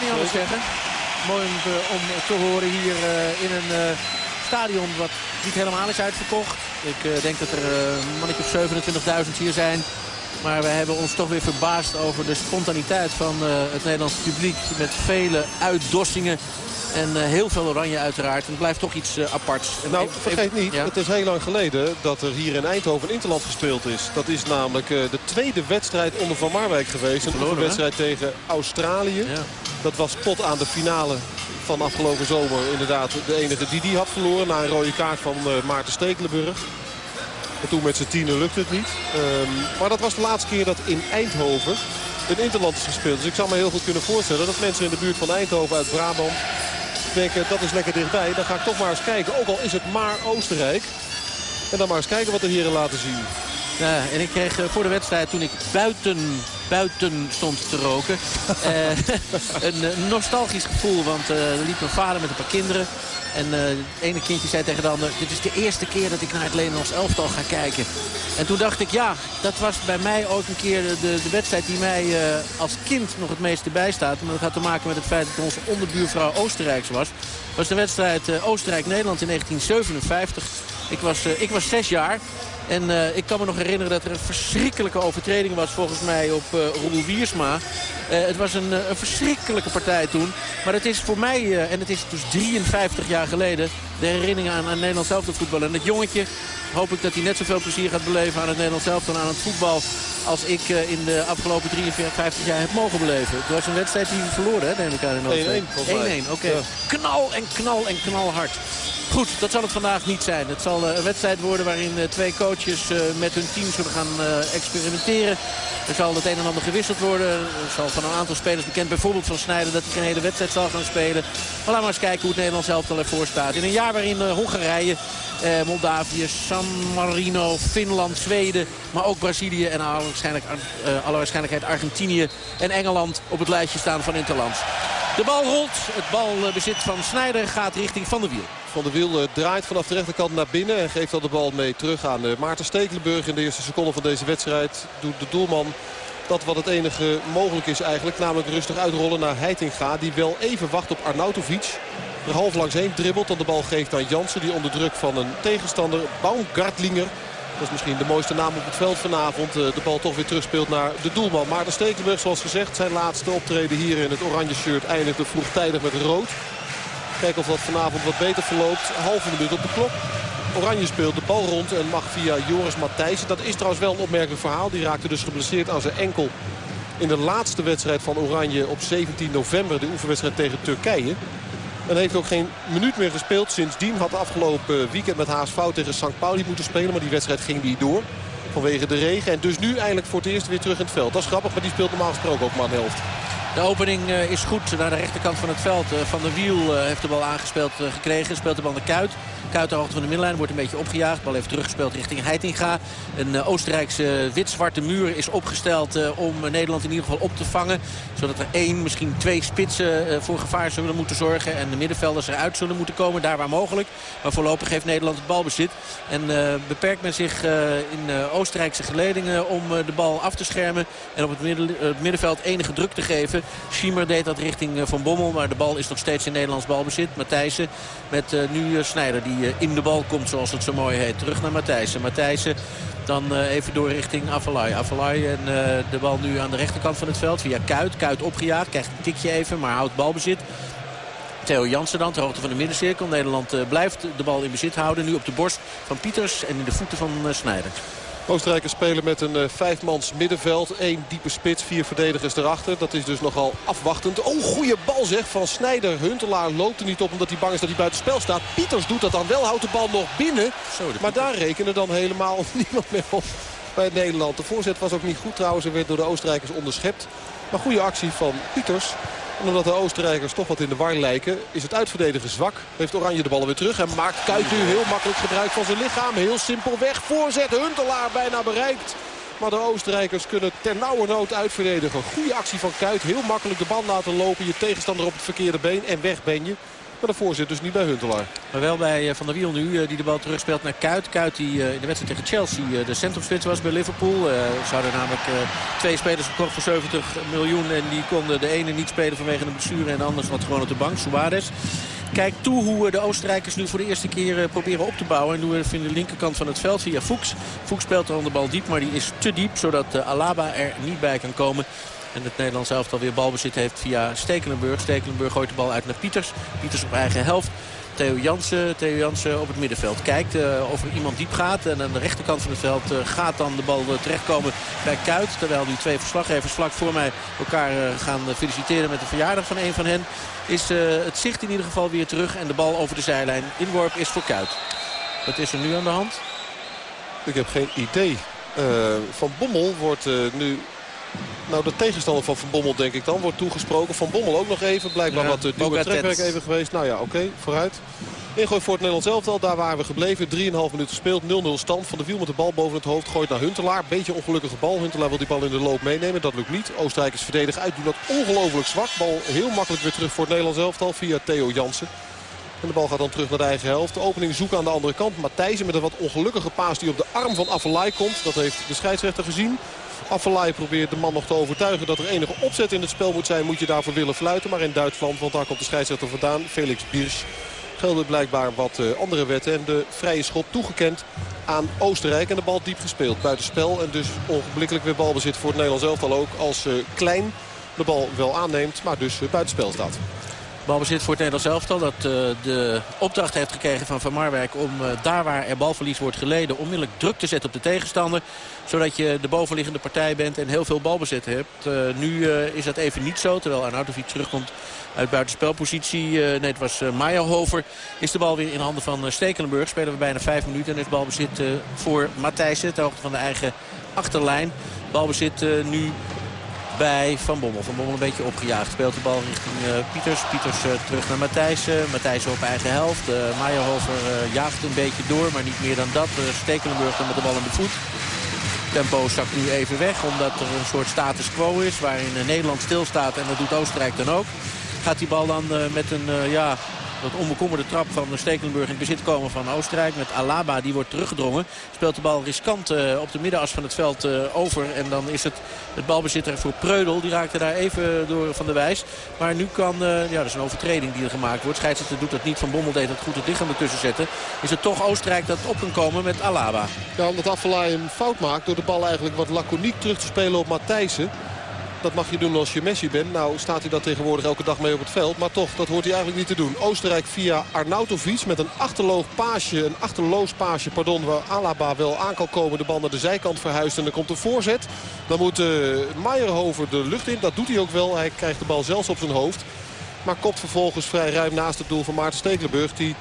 Kan niet anders zeggen. Mooi om, te- om te horen hier eh, in een eh, stadion wat niet helemaal is uitverkocht. Ik eh, denk dat er eh, een mannetje of 27.000 hier zijn. Maar we hebben ons toch weer verbaasd over de spontaniteit van eh, het Nederlandse publiek. Met vele uitdossingen. En eh, heel veel oranje uiteraard. En het blijft toch iets eh, aparts. En Nou, vergeet niet, Ja. het is heel lang geleden dat er hier in Eindhoven een interland gespeeld is. Dat is namelijk eh, de tweede wedstrijd onder Van Marwijk geweest. Een wedstrijd tegen Australië. Dat was pot aan de finale van afgelopen zomer inderdaad de enige die die had verloren. Na een rode kaart van eh, Maarten Stekelenburg. En toen met z'n tienen lukte het niet. Ehm, maar dat was de laatste keer dat in Eindhoven een interland is gespeeld. Dus ik zou me heel goed kunnen voorstellen dat mensen in de buurt van Eindhoven uit Brabant denken dat is lekker dichtbij. Dan ga ik toch maar eens kijken. Ook al is het maar Oostenrijk. En dan maar eens kijken wat de heren laten zien. Ja, en ik kreeg eh, voor de wedstrijd, toen ik buiten, buiten stond te roken... eh, een eh, nostalgisch gevoel. Want eh, er liep een vader met een paar kinderen. En eh, het ene kindje zei tegen de ander... dit is de eerste keer dat ik naar het Nederlands elftal ga kijken. En toen dacht ik, ja, dat was bij mij ook een keer de, de, wedstrijd... die mij als kind nog het meeste bijstaat. Maar dat had te maken met het feit dat onze onderbuurvrouw Oostenrijks was. Dat was de wedstrijd Oostenrijk-Nederland in 1957. Ik was, ik was zes jaar. En eh, ik kan me nog herinneren dat er een verschrikkelijke overtreding was volgens mij op Roel Wiersma. Eh, het was een, verschrikkelijke partij toen. Maar het is voor mij, en het is dus 53 jaar geleden, de herinnering aan, aan Nederlands elftal voetbal. En dat jongetje, hoop ik dat hij net zoveel plezier gaat beleven aan het Nederlands elftal en aan het voetbal. Als ik eh, in de afgelopen 53 jaar heb mogen beleven. Het was een wedstrijd die we verloren, hè, neem ik aan. in Oostenrijk. 1-1 volgens mij. 1-1, oké. Ja. Knal en knal en knalhard. Goed, dat zal het vandaag niet zijn. Het zal eh, een wedstrijd worden waarin eh, twee coaches met hun team zullen gaan experimenteren. Er zal het een en ander gewisseld worden. Er zal van een aantal spelers bekend, bijvoorbeeld van Snijder, dat hij geen hele wedstrijd zal gaan spelen. Maar laten we eens kijken hoe het Nederlands elftal ervoor staat. In een jaar waarin Hongarije, Moldavië, San Marino, Finland, Zweden, maar ook Brazilië en alle, waarschijnlijk, eh, alle waarschijnlijkheid Argentinië en Engeland op het lijstje staan van Interlands. De bal rolt, het balbezit van Snijder gaat richting Van der Wiel. Van der Wiel eh, draait vanaf de rechterkant naar binnen. En geeft dan de bal mee terug aan eh, Maarten Stekelenburg. In de eerste seconde van deze wedstrijd doet de doelman dat wat het enige mogelijk is eigenlijk. Namelijk rustig uitrollen naar Heitinga. Die wel even wacht op Arnautovic. Er half langs heen dribbelt. Dan de bal geeft aan Jansen. Die onder druk van een tegenstander. Baumgartlinger. Dat is misschien de mooiste naam op het veld vanavond. Eh, De bal toch weer terugspeelt naar de doelman. Maarten Stekelenburg zoals gezegd. Zijn laatste optreden hier in het oranje shirt eindigde vroegtijdig met rood. Kijken of dat vanavond wat beter verloopt. Halve minuut op de klok. Oranje speelt de bal rond en mag via Joris Matthijssen. Dat is trouwens wel een opmerkelijk verhaal. Die raakte dus geblesseerd aan zijn enkel in de laatste wedstrijd van Oranje op 17 november. De oefenwedstrijd tegen Turkije. En heeft ook geen minuut meer gespeeld. Sindsdien had afgelopen weekend met HSV tegen St. Pauli moeten spelen. Maar die wedstrijd ging niet door. Vanwege de regen. En dus nu eindelijk voor het eerst weer terug in het veld. Dat is grappig, maar die speelt normaal gesproken ook maar een helft. De opening eh, is goed naar de rechterkant van het veld. Eh, van der Wiel eh, heeft de bal aangespeeld gekregen. Speelt de bal naar Kuit. Kuit ter hoogte van de middenlijn wordt een beetje opgejaagd. De bal heeft teruggespeeld richting Heitinga. Een Oostenrijkse wit-zwarte muur is opgesteld om Nederland in ieder geval op te vangen. Zodat er één, misschien twee spitsen voor gevaar zullen moeten zorgen. En de middenvelders eruit zullen moeten komen, daar waar mogelijk. Maar voorlopig heeft Nederland het balbezit. En beperkt men zich in Oostenrijkse geledingen om de bal af te schermen. En op het middenveld enige druk te geven. Schiemer deed dat richting eh, Van Bommel. Maar de bal is nog steeds in Nederlands balbezit. Matthijssen met eh, nu eh, Snijder die in de bal komt zoals het zo mooi heet. Terug naar Matthijssen. Matthijssen dan even door richting Avalai. Avalai en de bal nu aan de rechterkant van het veld via Kuit. Kuit opgejaagd, krijgt een tikje even, maar houdt balbezit. Theo Jansen dan, ter hoogte van de middencirkel. Nederland blijft de bal in bezit houden. Nu op de borst van Pieters en in de voeten van Snijder. Oostenrijkers spelen met een eh, vijfmans middenveld. Eén diepe spits, vier verdedigers erachter. Dat is dus nogal afwachtend. Oh, goede bal zeg van Snijder. Huntelaar loopt er niet op omdat hij bang is dat hij buiten spel staat. Pieters doet dat dan wel, houdt de bal nog binnen. maar daar rekenen dan helemaal niemand meer op bij Nederland. De voorzet was ook niet goed trouwens. Er werd door de Oostenrijkers onderschept. Maar goede actie van Pieters. Omdat de Oostenrijkers toch wat in de war lijken, is het uitverdedigen zwak. Heeft Oranje de bal weer terug en maakt Kuit nu heel makkelijk gebruik van zijn lichaam. Heel simpelweg voorzet, Huntelaar bijna bereikt. Maar de Oostenrijkers kunnen ter nauwe nood uitverdedigen. Goede actie van Kuit, heel makkelijk de bal laten lopen. Je tegenstander op het verkeerde been en weg ben je. Maar de voorzet dus niet bij Huntelaar. Maar wel bij eh, Van der Wiel nu, eh, die de bal terugspeelt naar Kuit. Kuit die eh, in de wedstrijd tegen Chelsea de centrumspits was bij Liverpool. Ze hadden namelijk twee spelers gekocht voor 70 miljoen. En die konden de ene niet spelen vanwege een blessure en de ander wat gewoon op de bank. Suarez. Kijk toe hoe de Oostenrijkers nu voor de eerste keer proberen op te bouwen. En doen we via de linkerkant van het veld via Fuchs. Fuchs speelt dan de bal diep, maar die is te diep. Zodat Alaba er niet bij kan komen. En het Nederlands elftal weer balbezit heeft via Stekelenburg. Stekelenburg gooit de bal uit naar Pieters. Pieters op eigen helft. Theo Jansen, Theo Jansen op het middenveld kijkt uh, of er iemand diep gaat. En aan de rechterkant van het veld uh, gaat dan de bal uh, terechtkomen bij Kuit. Terwijl nu twee verslaggevers vlak voor mij elkaar gaan feliciteren met de verjaardag van een van hen. Is het zicht in ieder geval weer terug en de bal over de zijlijn. Inworp is voor Kuit. Wat is er nu aan de hand? Ik heb geen idee. van Bommel wordt nu nou, de tegenstander van Van Bommel denk ik dan wordt toegesproken. Van Bommel ook nog even. Blijkbaar wat uh, duur trekwerk even geweest. Nou ja, oké, vooruit. Ingooi voor het Nederlands elftal. Daar waren we gebleven. 3,5 minuten gespeeld. 0-0 stand. Van de wiel met de bal boven het hoofd. Gooit naar Huntelaar. Beetje ongelukkige bal. Huntelaar wil die bal in de loop meenemen. Dat lukt niet. Oostenrijkers verdedigen uit. Doen dat ongelooflijk zwak. Bal heel makkelijk weer terug voor het Nederlands elftal. Via Theo Jansen. En de bal gaat dan terug naar de eigen helft. De opening zoeken aan de andere kant. Matthijsen met een wat ongelukkige paas die op de arm van Afelay komt. Dat heeft de scheidsrechter gezien. Affelay probeert de man nog te overtuigen dat er enige opzet in het spel moet zijn. Moet je daarvoor willen fluiten. Maar in Duitsland, want daar komt de scheidsrechter vandaan, Felix Birsch. Gelden blijkbaar wat uh, andere wetten. En de vrije schop toegekend aan Oostenrijk. En de bal diep gespeeld buiten spel. En dus ongeblikkelijk weer balbezit voor het Nederlands elftal ook. Als uh, Klein de bal wel aanneemt, maar dus uh, buitenspel staat. Balbezit voor het Nederlands elftal. Dat uh, de opdracht heeft gekregen van Van Marwijk om uh, daar waar er balverlies wordt geleden... onmiddellijk druk te zetten op de tegenstander. Zodat je de bovenliggende partij bent en heel veel balbezit hebt. Uh, nu is dat even niet zo. Terwijl Arnautovic terugkomt uit buitenspelpositie. nee, het was Meijerhover. Is de bal weer in handen van Stekelenburg. Spelen we bijna vijf minuten. En is balbezit voor Matthijssen. Ter hoogte van de eigen achterlijn. Balbezit nu bij Van Bommel. Van Bommel een beetje opgejaagd. Speelt de bal richting uh, Pieters. Pieters uh, terug naar Matthijs. Matthijs op eigen helft. Uh, Meijerhofer jaagt een beetje door, maar niet meer dan dat. Stekelenburg dan met de bal in de voet. Tempo zakt nu even weg, omdat er een soort status quo is... waarin Nederland stilstaat en dat doet Oostenrijk dan ook. Gaat die bal dan met een ja, dat onbekommerde trap van Stekelenburg in bezit komen van Oostenrijk. Met Alaba, die wordt teruggedrongen. Speelt de bal riskant uh, op de middenas van het veld uh, over. En dan is het het balbezitter voor Preudel. Die raakte daar even door van de wijs. Maar nu kan, uh, ja dat is een overtreding die er gemaakt wordt. Scheidsrechter doet dat niet. Van Bommel deed het goed het lichaam ertussen zetten. Is het toch Oostenrijk dat op kan komen met Alaba. Ja, omdat Affelaay een fout maakt door de bal eigenlijk wat laconiek terug te spelen op Matthijssen. Dat mag je doen als je Messi bent. Nou staat hij dat tegenwoordig elke dag mee op het veld. Maar toch, dat hoort hij eigenlijk niet te doen. Oostenrijk via Arnautovic met een achterloos paasje. Een achterloos pardon, waar Alaba wel aan kan komen. De bal naar de zijkant verhuist en dan komt een voorzet. Dan moet uh, Meijerhover de lucht in. Dat doet hij ook wel. Hij krijgt de bal zelfs op zijn hoofd. Maar kopt vervolgens vrij ruim naast het doel van Maarten Stekelenburg. Die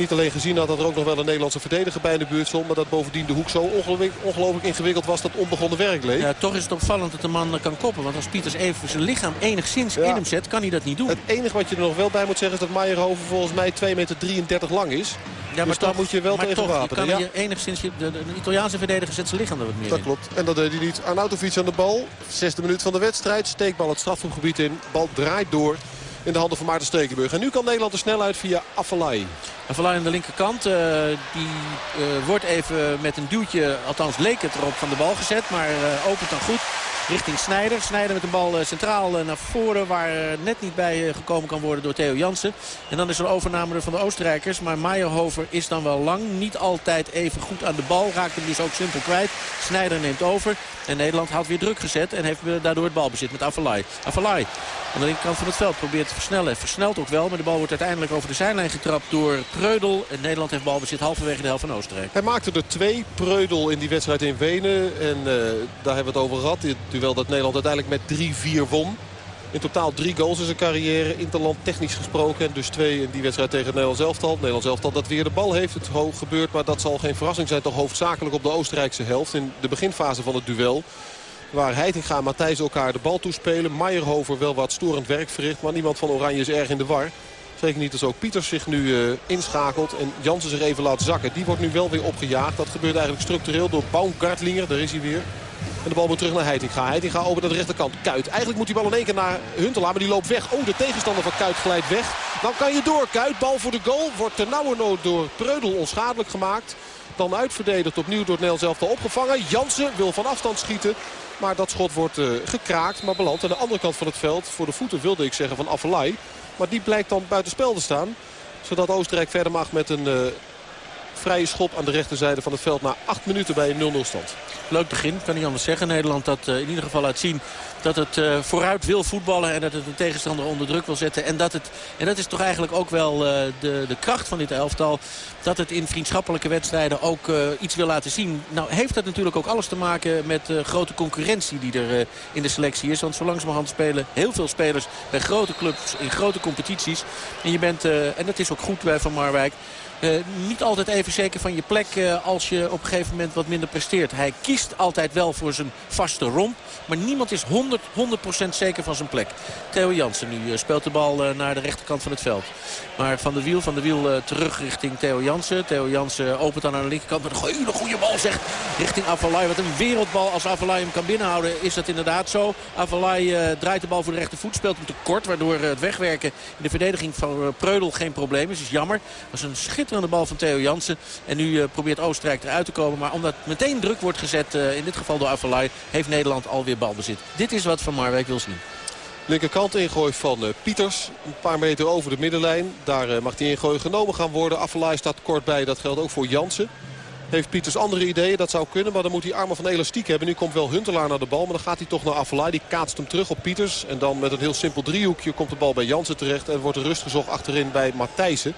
niet alleen gezien had dat er ook nog wel een Nederlandse verdediger bij in de buurt stond. Maar dat bovendien de hoek zo ongelooflijk ingewikkeld was dat onbegonnen werk leek. Ja, toch is het opvallend dat de man kan koppen. Want als Pieters even zijn lichaam enigszins in hem zet, kan hij dat niet doen. Het enige wat je er nog wel bij moet zeggen is dat Meijerhoven volgens mij 2,33 meter lang is. Ja, maar dus daar moet je wel tegen toch, wapenen. Je kan ja? enigszins, de, de, Italiaanse verdediger zet zijn lichaam er wat meer Dat klopt. En dat deed hij niet. Arnautovic aan de bal. Zesde minuut van de wedstrijd. Steekbal het strafschopgebied in. Bal draait door in de handen van Maarten Stekenburg. En nu kan Nederland er snel uit via Afalai. Afalai aan de linkerkant. Uh, die uh, wordt even met een duwtje, althans leek het erop, van de bal gezet. Maar uh, opent dan goed richting Snijder. Snijder met de bal centraal naar voren waar net niet bij gekomen kan worden door Theo Jansen. En dan is er overname van de Oostenrijkers. Maar Meijerhofer is dan wel lang. Niet altijd even goed aan de bal. Raakt hem dus ook simpel kwijt. Snijder neemt over. En Nederland had weer druk gezet en heeft daardoor het balbezit met Avalai. Avalai aan de linkerkant van het veld probeert versnellen. Versnelt ook wel, maar de bal wordt uiteindelijk over de zijlijn getrapt door Preudel. En Nederland heeft balbezit halverwege de helft van Oostenrijk. Hij maakte er twee. Preudel in die wedstrijd in Wenen. En uh, daar hebben we het over gehad. Dit duel dat Nederland uiteindelijk met 3-4 won. In totaal drie goals in zijn carrière. Interland technisch gesproken. En dus twee in die wedstrijd tegen het Nederlands elftal. Het Nederlands elftal dat weer de bal heeft. Het hoog gebeurt. Maar dat zal geen verrassing zijn. Toch hoofdzakelijk op de Oostenrijkse helft. In de beginfase van het duel. Waar Heitinga en Matthijs elkaar de bal toespelen. Meijerhover wel wat storend werk verricht. Maar niemand van Oranje is erg in de war. Zeker niet als ook Pieters zich nu uh, inschakelt en Jansen zich even laat zakken. Die wordt nu wel weer opgejaagd. Dat gebeurt eigenlijk structureel door Baumgartlinger. Daar is hij weer. En de bal moet terug naar Heitinga. Heitinga over de rechterkant. Kuit. Eigenlijk moet die bal in één keer naar Huntelaar. Maar die loopt weg. Oh, de tegenstander van Kuit glijdt weg. Dan kan je door. Kuit, bal voor de goal. Wordt ter nauwe nood door Preudel onschadelijk gemaakt. Dan uitverdedigd opnieuw door het Nederlands elftal opgevangen. Jansen wil van afstand schieten. Maar dat schot wordt uh, gekraakt. Maar belandt aan de andere kant van het veld. Voor de voeten wilde ik zeggen van Afelai. Maar die blijkt dan buitenspel te staan. Zodat Oostenrijk verder mag met een uh, vrije schop aan de rechterzijde van het veld. Na acht minuten bij een 0-0 stand. Leuk begin, kan niet anders zeggen. Nederland dat uh, in ieder geval laat zien dat het uh, vooruit wil voetballen en dat het een tegenstander onder druk wil zetten. En dat, het, en dat is toch eigenlijk ook wel uh, de, de kracht van dit elftal. Dat het in vriendschappelijke wedstrijden ook iets wil laten zien. Nou heeft dat natuurlijk ook alles te maken met de grote concurrentie die er in de selectie is. Want zo langzamerhand spelen heel veel spelers bij grote clubs in grote competities. En je bent, en dat is ook goed bij Van Marwijk... Uh, niet altijd even zeker van je plek uh, als je op een gegeven moment wat minder presteert. Hij kiest altijd wel voor zijn vaste romp. Maar niemand is 100, 100% zeker van zijn plek. Theo Jansen nu uh, speelt de bal naar de rechterkant van het veld. Maar Van de Wiel, Van de Wiel terug richting Theo Jansen. Theo Jansen opent dan aan de linkerkant met een hele goede bal zegt. Richting Avalai. Wat een wereldbal als Avalai hem kan binnenhouden is dat inderdaad zo. Avalai draait de bal voor de rechtervoet. Speelt hem te kort waardoor het wegwerken in de verdediging van Preudel geen probleem is. Is jammer. Dat is een schitterend aan de bal van Theo Jansen. En nu uh, probeert Oostenrijk eruit te komen. Maar omdat meteen druk wordt gezet, uh, in dit geval door Avalai, heeft Nederland alweer balbezit. Dit is wat Van Marwijk wil zien. Linkerkant ingooi van uh, Pieters. Een paar meter over de middenlijn. Daar mag die ingooi genomen gaan worden. Avalai staat kort bij. Dat geldt ook voor Jansen. Heeft Pieters andere ideeën? Dat zou kunnen, maar dan moet hij armen van elastiek hebben. Nu komt wel Huntelaar naar de bal, maar dan gaat hij toch naar Avalai. Die kaatst hem terug op Pieters. En dan met een heel simpel driehoekje komt de bal bij Jansen terecht. En wordt er rust gezocht achterin bij Matthijsen.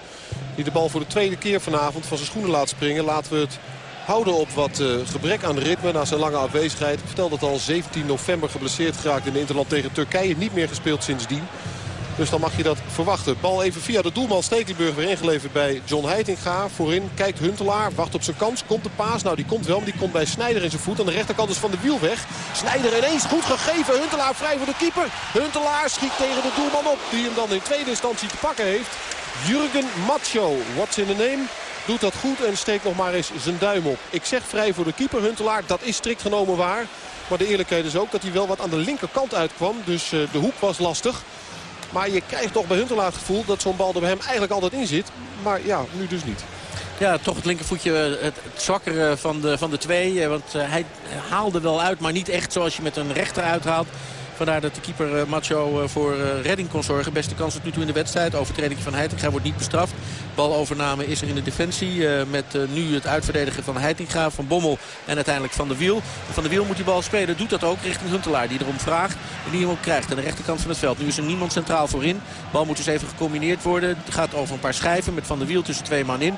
Die de bal voor de tweede keer vanavond van zijn schoenen laat springen. Laten we het houden op wat uh, gebrek aan ritme na zijn lange afwezigheid. Ik vertelde het al, 17 november geblesseerd geraakt in Interland tegen Turkije. Niet meer gespeeld sindsdien. Dus dan mag je dat verwachten. Bal even via de doelman Stekelenburg weer ingeleverd bij John Heitinga. Voorin kijkt Huntelaar, wacht op zijn kans. Komt de paas? Nou die komt wel, maar die komt bij Snijder in zijn voet. Aan de rechterkant is van de wiel weg. Snijder ineens goed gegeven. Huntelaar vrij voor de keeper. Huntelaar schiet tegen de doelman op. Die hem dan in tweede instantie te pakken heeft. Jurgen Macho, what's in the name? Doet dat goed en steekt nog maar eens zijn duim op. Ik zeg vrij voor de keeper Huntelaar. Dat is strikt genomen waar. Maar de eerlijkheid is ook dat hij wel wat aan de linkerkant uitkwam. Dus uh, de hoek was lastig. Maar je krijgt toch bij Huntelaar het gevoel dat zo'n bal er bij hem eigenlijk altijd in zit. Maar ja, nu dus niet. Ja, toch het linkervoetje het, het zwakkere van de, van de twee. Want hij haalde wel uit, maar niet echt zoals je met een rechter uithaalt. Vandaar dat de keeper uh, Macho uh, voor uh, redding kon zorgen. Beste kans tot nu toe in de wedstrijd. Overtreding van Heitinga wordt niet bestraft. Balovername is er in de defensie. met nu het uitverdedigen van Heitinga, van Bommel en uiteindelijk Van de Wiel. Van de Wiel moet die bal spelen. Doet dat ook richting Huntelaar. Die erom vraagt en die hem ook krijgt. Aan de rechterkant van het veld. Nu is er niemand centraal voorin. Bal moet dus even gecombineerd worden. Het gaat over een paar schijven met Van de Wiel tussen twee man in.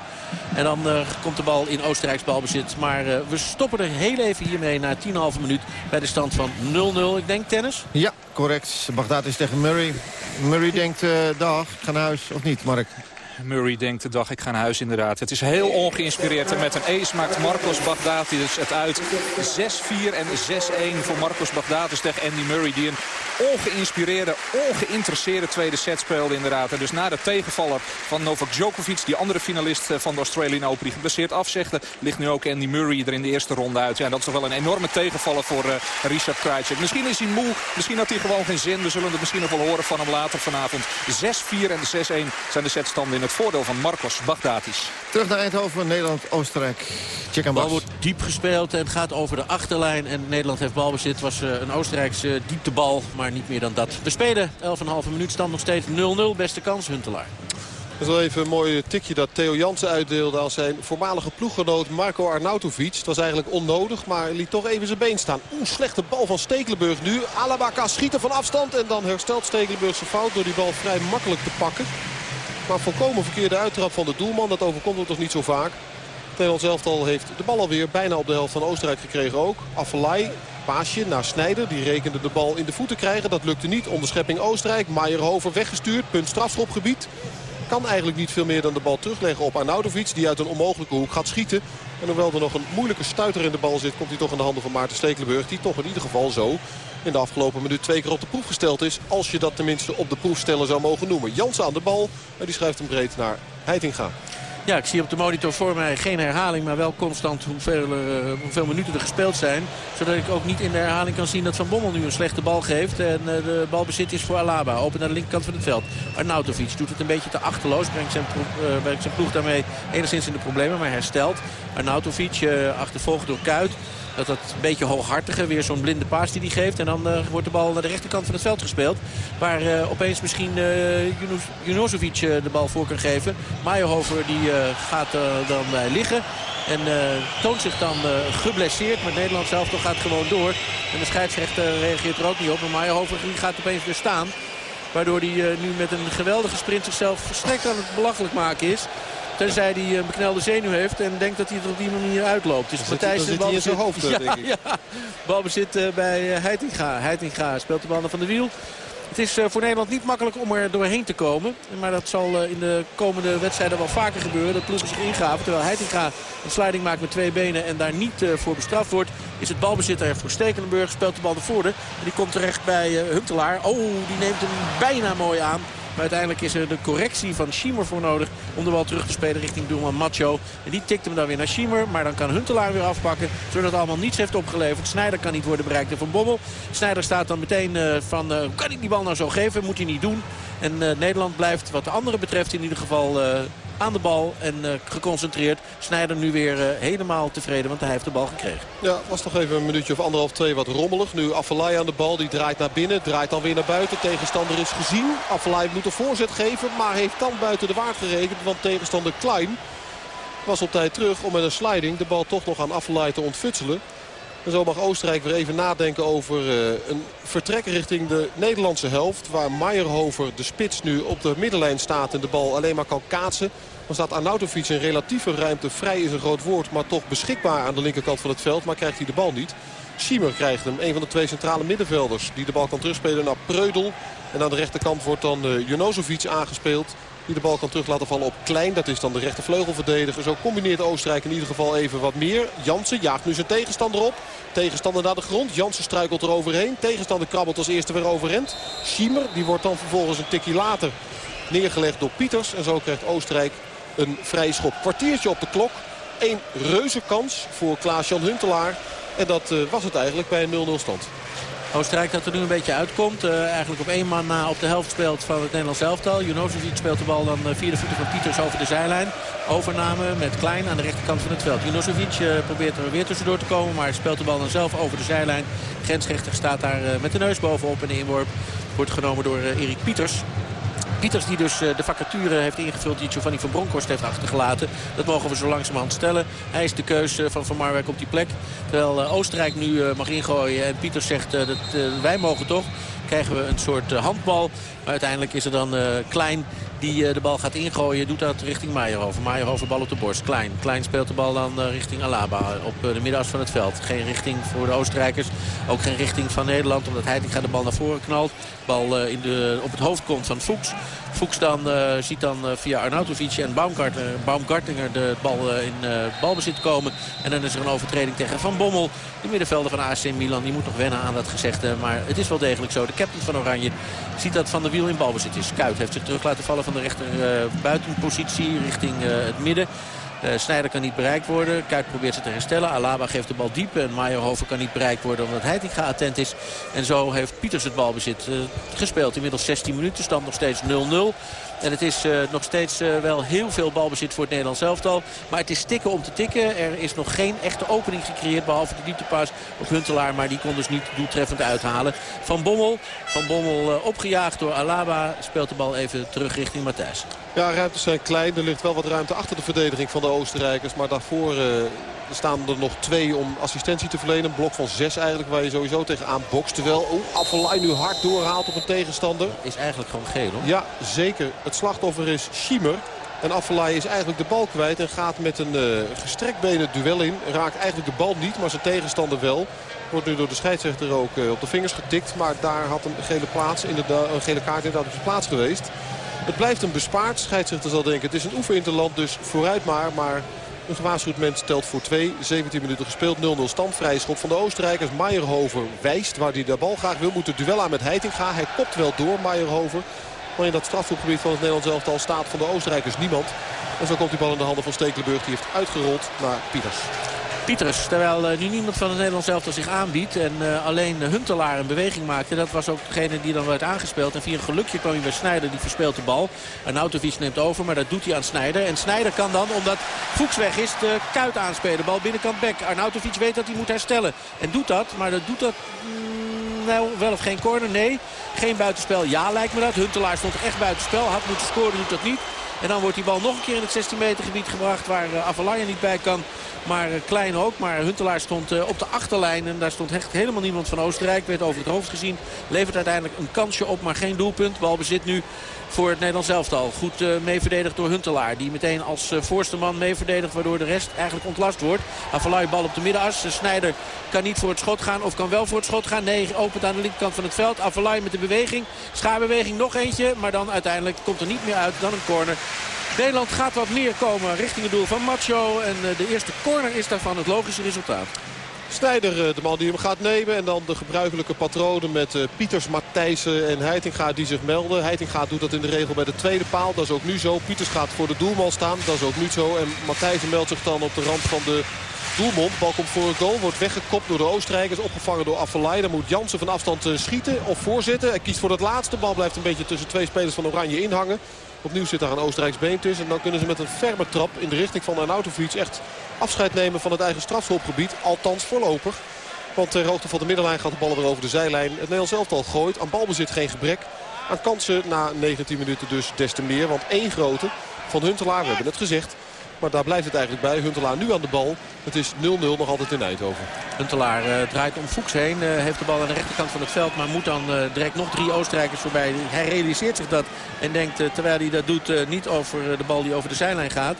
En dan komt de bal in Oostenrijks balbezit. Maar we stoppen er heel even hiermee na 10,5 minuut bij de stand van 0-0. Ik denk tennis. Ja, correct. Bagdad is tegen Murray. Murray denkt, uh, dag, ik ga naar huis. Of niet, Mark? Murray denkt de dag, ik ga naar huis inderdaad. Het is heel ongeïnspireerd. En met een ace maakt Marcos Bagdatis het uit. 6-4 en 6-1 voor Marcos Bagdatis tegen Andy Murray. Die een ongeïnspireerde, ongeïnteresseerde tweede set speelde inderdaad. En dus na de tegenvaller van Novak Djokovic, die andere finalist van de Australian Open, die geblesseerd afzegde, ligt nu ook Andy Murray er in de eerste ronde uit. Ja, dat is toch wel een enorme tegenvaller voor uh, Richard Krajcek. Misschien is hij moe, misschien had hij gewoon geen zin. We zullen het misschien nog wel horen van hem later vanavond. 6-4 en 6-1 zijn de setstanden in het voordeel van Marcos Bagdatis. Terug naar Eindhoven, Nederland, Oostenrijk. Check De bal wordt diep gespeeld en gaat over de achterlijn. En Nederland heeft balbezit. Het was een Oostenrijkse dieptebal, maar niet meer dan dat. We spelen 11,5 minuut, stand nog steeds 0-0. Beste kans, Huntelaar. Dat is wel even een mooi tikje dat Theo Jansen uitdeelde aan zijn voormalige ploeggenoot Marco Arnautovic. Het was eigenlijk onnodig, maar liet toch even zijn been staan. Oeh, slechte bal van Stekelenburg nu. Alabaka schieten van afstand en dan herstelt Stekelenburg zijn fout door die bal vrij makkelijk te pakken. Maar volkomen verkeerde uittrap van de doelman. Dat overkomt ook toch niet zo vaak. Het Nederlands elftal heeft de bal alweer bijna op de helft van Oostenrijk gekregen ook. Affelay, paasje naar Snijder. Die rekende de bal in de voeten krijgen. Dat lukte niet. Onderschepping Oostenrijk. Meijerhover weggestuurd. Punt strafschopgebied. Kan eigenlijk niet veel meer dan de bal terugleggen op Arnaudovic. Die uit een onmogelijke hoek gaat schieten. En hoewel er nog een moeilijke stuiter in de bal zit... komt hij toch in de handen van Maarten Stekelenburg. Die toch in ieder geval zo in de afgelopen minuut twee keer op de proef gesteld is. Als je dat tenminste op de proef stellen zou mogen noemen. Jansen aan de bal. En die schrijft hem breed naar Heitinga. Ja, ik zie op de monitor voor mij geen herhaling, maar wel constant hoeveel, uh, hoeveel minuten er gespeeld zijn. Zodat ik ook niet in de herhaling kan zien dat Van Bommel nu een slechte bal geeft. En uh, de balbezit is voor Alaba. Open naar de linkerkant van het veld. Arnautovic doet het een beetje te achterloos. Brengt zijn, uh, zijn ploeg daarmee enigszins in de problemen, maar herstelt. Arnautovic achtervolgd door Kuit. Dat dat een beetje hooghartige, weer zo'n blinde paas die hij geeft. En dan uh, wordt de bal naar de rechterkant van het veld gespeeld. Waar uh, opeens misschien Junozovic de bal voor kan geven. Meijerhofer die gaat dan liggen. En toont zich dan geblesseerd. Maar Nederland zelf toch gaat gewoon door. En de scheidsrechter reageert er ook niet op. Maar Meijerhofer gaat opeens weer staan. Waardoor hij nu met een geweldige sprint zichzelf verstrekt aan het belachelijk maken is. Tenzij hij een beknelde zenuw heeft en denkt dat hij er op die manier uitloopt. Dus Matthijs in zijn hoofd, ja, denk ik. Ja, balbezit uh, bij Heitinga. Heitinga speelt de bal van de wiel. Het is voor Nederland niet makkelijk om er doorheen te komen. Maar dat zal in de komende wedstrijden wel vaker gebeuren. Dat ploegen zich ingaven. Terwijl Heitinga een sliding maakt met twee benen en daar niet voor bestraft wordt. Is het balbezit er voor Stekelenburg. Speelt de bal naar voren. En die komt terecht bij Huntelaar. Oh, die neemt hem bijna mooi aan. Maar uiteindelijk is er de correctie van Schiemer voor nodig om de bal terug te spelen richting doelman Macho. En die tikt hem dan weer naar Schiemer. Maar dan kan Huntelaar weer afpakken. Zodat het allemaal niets heeft opgeleverd. Snijder kan niet worden bereikt door Van Bommel. Snijder staat dan meteen uh, van, uh, kan ik die bal nou zo geven? Moet hij niet doen. En uh, Nederland blijft wat de anderen betreft in ieder geval aan de bal en uh, geconcentreerd. Snijder nu weer helemaal tevreden, want hij heeft de bal gekregen. Ja, was nog even een minuutje of anderhalf, twee wat rommelig. Nu Affelay aan de bal, die draait naar binnen, draait dan weer naar buiten. Tegenstander is gezien. Affelay moet een voorzet geven, maar heeft dan buiten de waard gerekend. Want tegenstander Klein was op tijd terug om met een sliding de bal toch nog aan Affelay te ontfutselen. En zo mag Oostenrijk weer even nadenken over uh, een vertrek richting de Nederlandse helft. Waar Meijerhover, de spits, nu op de middenlijn staat en de bal alleen maar kan kaatsen. Dan staat Arnautovic in relatieve ruimte. Vrij is een groot woord, maar toch beschikbaar aan de linkerkant van het veld. Maar krijgt hij de bal niet. Schiemer krijgt hem, een van de twee centrale middenvelders. Die de bal kan terugspelen naar Preudel. En aan de rechterkant wordt dan uh, Jonozovic aangespeeld. Die de bal kan terug laten vallen op Klein. Dat is dan de rechtervleugelverdediger. Zo combineert Oostenrijk in ieder geval even wat meer. Jansen jaagt nu zijn tegenstander op. Tegenstander naar de grond. Jansen struikelt er overheen. Tegenstander krabbelt als eerste weer overend. Schiemer die wordt dan vervolgens een tikje later neergelegd door Pieters. En zo krijgt Oostenrijk een vrije schop. Kwartiertje op de klok. Eén reuze kans voor Klaas-Jan Huntelaar. En dat uh, was het eigenlijk bij een 0-0 stand. Oostenrijk dat er nu een beetje uitkomt. Uh, eigenlijk op één man na op de helft speelt van het Nederlands elftal. Junozovic speelt de bal dan uh, via de voeten van Pieters over de zijlijn. Overname met Klein aan de rechterkant van het veld. Junozovic uh, probeert er weer tussendoor te komen. Maar speelt de bal dan zelf over de zijlijn. Grensrechter staat daar met de neus bovenop. En de inworp wordt genomen door Erik Pieters. Pieters die dus de vacature heeft ingevuld die Giovanni van Bronckhorst heeft achtergelaten. Dat mogen we zo langzamerhand stellen. Hij is de keus van Van Marwijk op die plek. Terwijl Oostenrijk nu mag ingooien en Pieters zegt dat wij mogen toch. Krijgen we een soort handbal. Uiteindelijk is er dan Klein die de bal gaat ingooien. Doet dat richting Meijerhoven. Meijerhoven bal op de borst. Klein. Klein speelt de bal dan richting Alaba. Op de middenas van het veld. Geen richting voor de Oostenrijkers. Ook geen richting van Nederland. Omdat Heitinga de bal naar voren knalt. Bal in de, op het hoofd komt van Fuchs. Fuchs dan, uh, ziet dan uh, via Arnautovic en Baumgartner, de bal uh, in balbezit komen. En dan is er een overtreding tegen Van Bommel. De middenvelder van AC Milan. Die moet nog wennen aan dat gezegde. Maar het is wel degelijk zo. De captain van Oranje ziet dat Van der Wiel in balbezit is. Kuit heeft zich terug laten vallen van de rechter buitenpositie richting het midden. Uh, Snijder kan niet bereikt worden. Kuit probeert ze te herstellen. Alaba geeft de bal diep. En Meijerhoven kan niet bereikt worden omdat Heitinga attent is. En zo heeft Pieters het balbezit uh, gespeeld. Inmiddels 16 minuten. Stand nog steeds 0-0. En het is uh, nog steeds wel heel veel balbezit voor het Nederlands elftal. Maar het is tikken om te tikken. Er is nog geen echte opening gecreëerd. Behalve de dieptepas op Huntelaar. Maar die kon dus niet doeltreffend uithalen. Van Bommel. Van Bommel opgejaagd door Alaba. Speelt de bal even terug richting Matthijs. Ja, ruimtes zijn klein. Er ligt wel wat ruimte achter de verdediging van de Oostenrijkers. Maar daarvoor staan er nog twee om assistentie te verlenen. Een blok van zes eigenlijk waar je sowieso tegenaan bokst. Terwijl oh, Affelay nu hard doorhaalt op een tegenstander. Is eigenlijk gewoon geel hoor. Ja, zeker. Het slachtoffer is Schiemer. En Affelay is eigenlijk de bal kwijt en gaat met een uh, gestrekbenen duel in. Raakt eigenlijk de bal niet, maar zijn tegenstander wel. Wordt nu door de scheidsrechter ook uh, op de vingers getikt. Maar daar had een gele, plaats, inderdaad, een gele kaart inderdaad op zijn plaats geweest. Het blijft een bespaard. Scheidsrechter zal denken het is een oefeninterland, dus vooruit maar. Maar een gewaarschuwd mens telt voor 2. 17 minuten gespeeld. 0-0 stand. Vrije schop van de Oostenrijkers. Meijerhover wijst waar hij de bal graag wil. Moet het duel aan met Heitinga. Hij kopt wel door Meijerhover. Maar in dat strafschopgebied van het Nederlands elftal staat van de Oostenrijkers niemand. En zo komt die bal in de handen van Stekelenburg. Die heeft uitgerold naar Pieters. Pieters, terwijl uh, nu niemand van het Nederlands elftal zich aanbiedt. En uh, alleen Huntelaar een beweging maakte. Dat was ook degene die dan werd aangespeeld. En via een gelukje kwam hij bij Snijder. Die verspeelt de bal. Arnautovic neemt over, maar dat doet hij aan Snijder. En Snijder kan dan, omdat Fuchs weg is, de kuit aanspelen. Bal binnenkant bek. Arnautovic weet dat hij moet herstellen. En doet dat, maar dat doet dat... Mm, wel of geen corner? Nee. Geen buitenspel? Ja, lijkt me dat. Huntelaar stond echt buitenspel. Had moeten scoren, doet dat niet. En dan wordt die bal nog een keer in het 16 meter gebied gebracht waar uh, niet bij kan. Maar uh, Klein ook. Maar Huntelaar stond uh, op de achterlijn. En daar stond echt helemaal niemand van Oostenrijk. Werd over het hoofd gezien. Levert uiteindelijk een kansje op, maar geen doelpunt. Balbezit nu voor het Nederlands elftal. Goed uh, mee verdedigd door Huntelaar. Die meteen als voorste man mee verdedigt. Waardoor de rest eigenlijk ontlast wordt. Avalai bal op de middenas. Snijder kan niet voor het schot gaan. Of kan wel voor het schot gaan. Nee, opent aan de linkerkant van het veld. Avalai met de beweging. Schaarbeweging nog eentje. Maar dan uiteindelijk komt er niet meer uit dan een corner. Nederland gaat wat meer komen richting het doel van Macho. En uh, de eerste corner is daarvan het logische resultaat. Snijder, de man die hem gaat nemen. En dan de gebruikelijke patronen met uh, Pieters, Matthijssen en Heitinga die zich melden. Heitinga doet dat in de regel bij de tweede paal. Dat is ook nu zo. Pieters gaat voor de doelman staan. Dat is ook nu zo. En Matthijssen meldt zich dan op de rand van de doelmond. Bal komt voor een goal. Wordt weggekopt door de Oostenrijkers. Opgevangen door Affelay. Dan moet Jansen van afstand schieten of voorzitten. Hij kiest voor het laatste. Bal blijft een beetje tussen twee spelers van Oranje inhangen. Opnieuw zit daar een Oostenrijks been tussen. En dan kunnen ze met een ferme trap in de richting van Arnautovic echt afscheid nemen van het eigen strafschopgebied. Althans voorlopig. Want ter hoogte van de middenlijn gaat de bal weer over de zijlijn. Het Nederlands elftal gooit. Aan balbezit geen gebrek. Aan kansen na 19 minuten dus des te meer. Want één grote van Huntelaar, we hebben het gezegd. Maar daar blijft het eigenlijk bij. Huntelaar nu aan de bal. Het is 0-0 nog altijd in Eindhoven. Huntelaar uh, draait om Fuchs heen. Uh, heeft de bal aan de rechterkant van het veld. Maar moet dan uh, direct nog drie Oostenrijkers voorbij. Hij realiseert zich dat. En denkt terwijl hij dat doet niet over de bal die over de zijlijn gaat.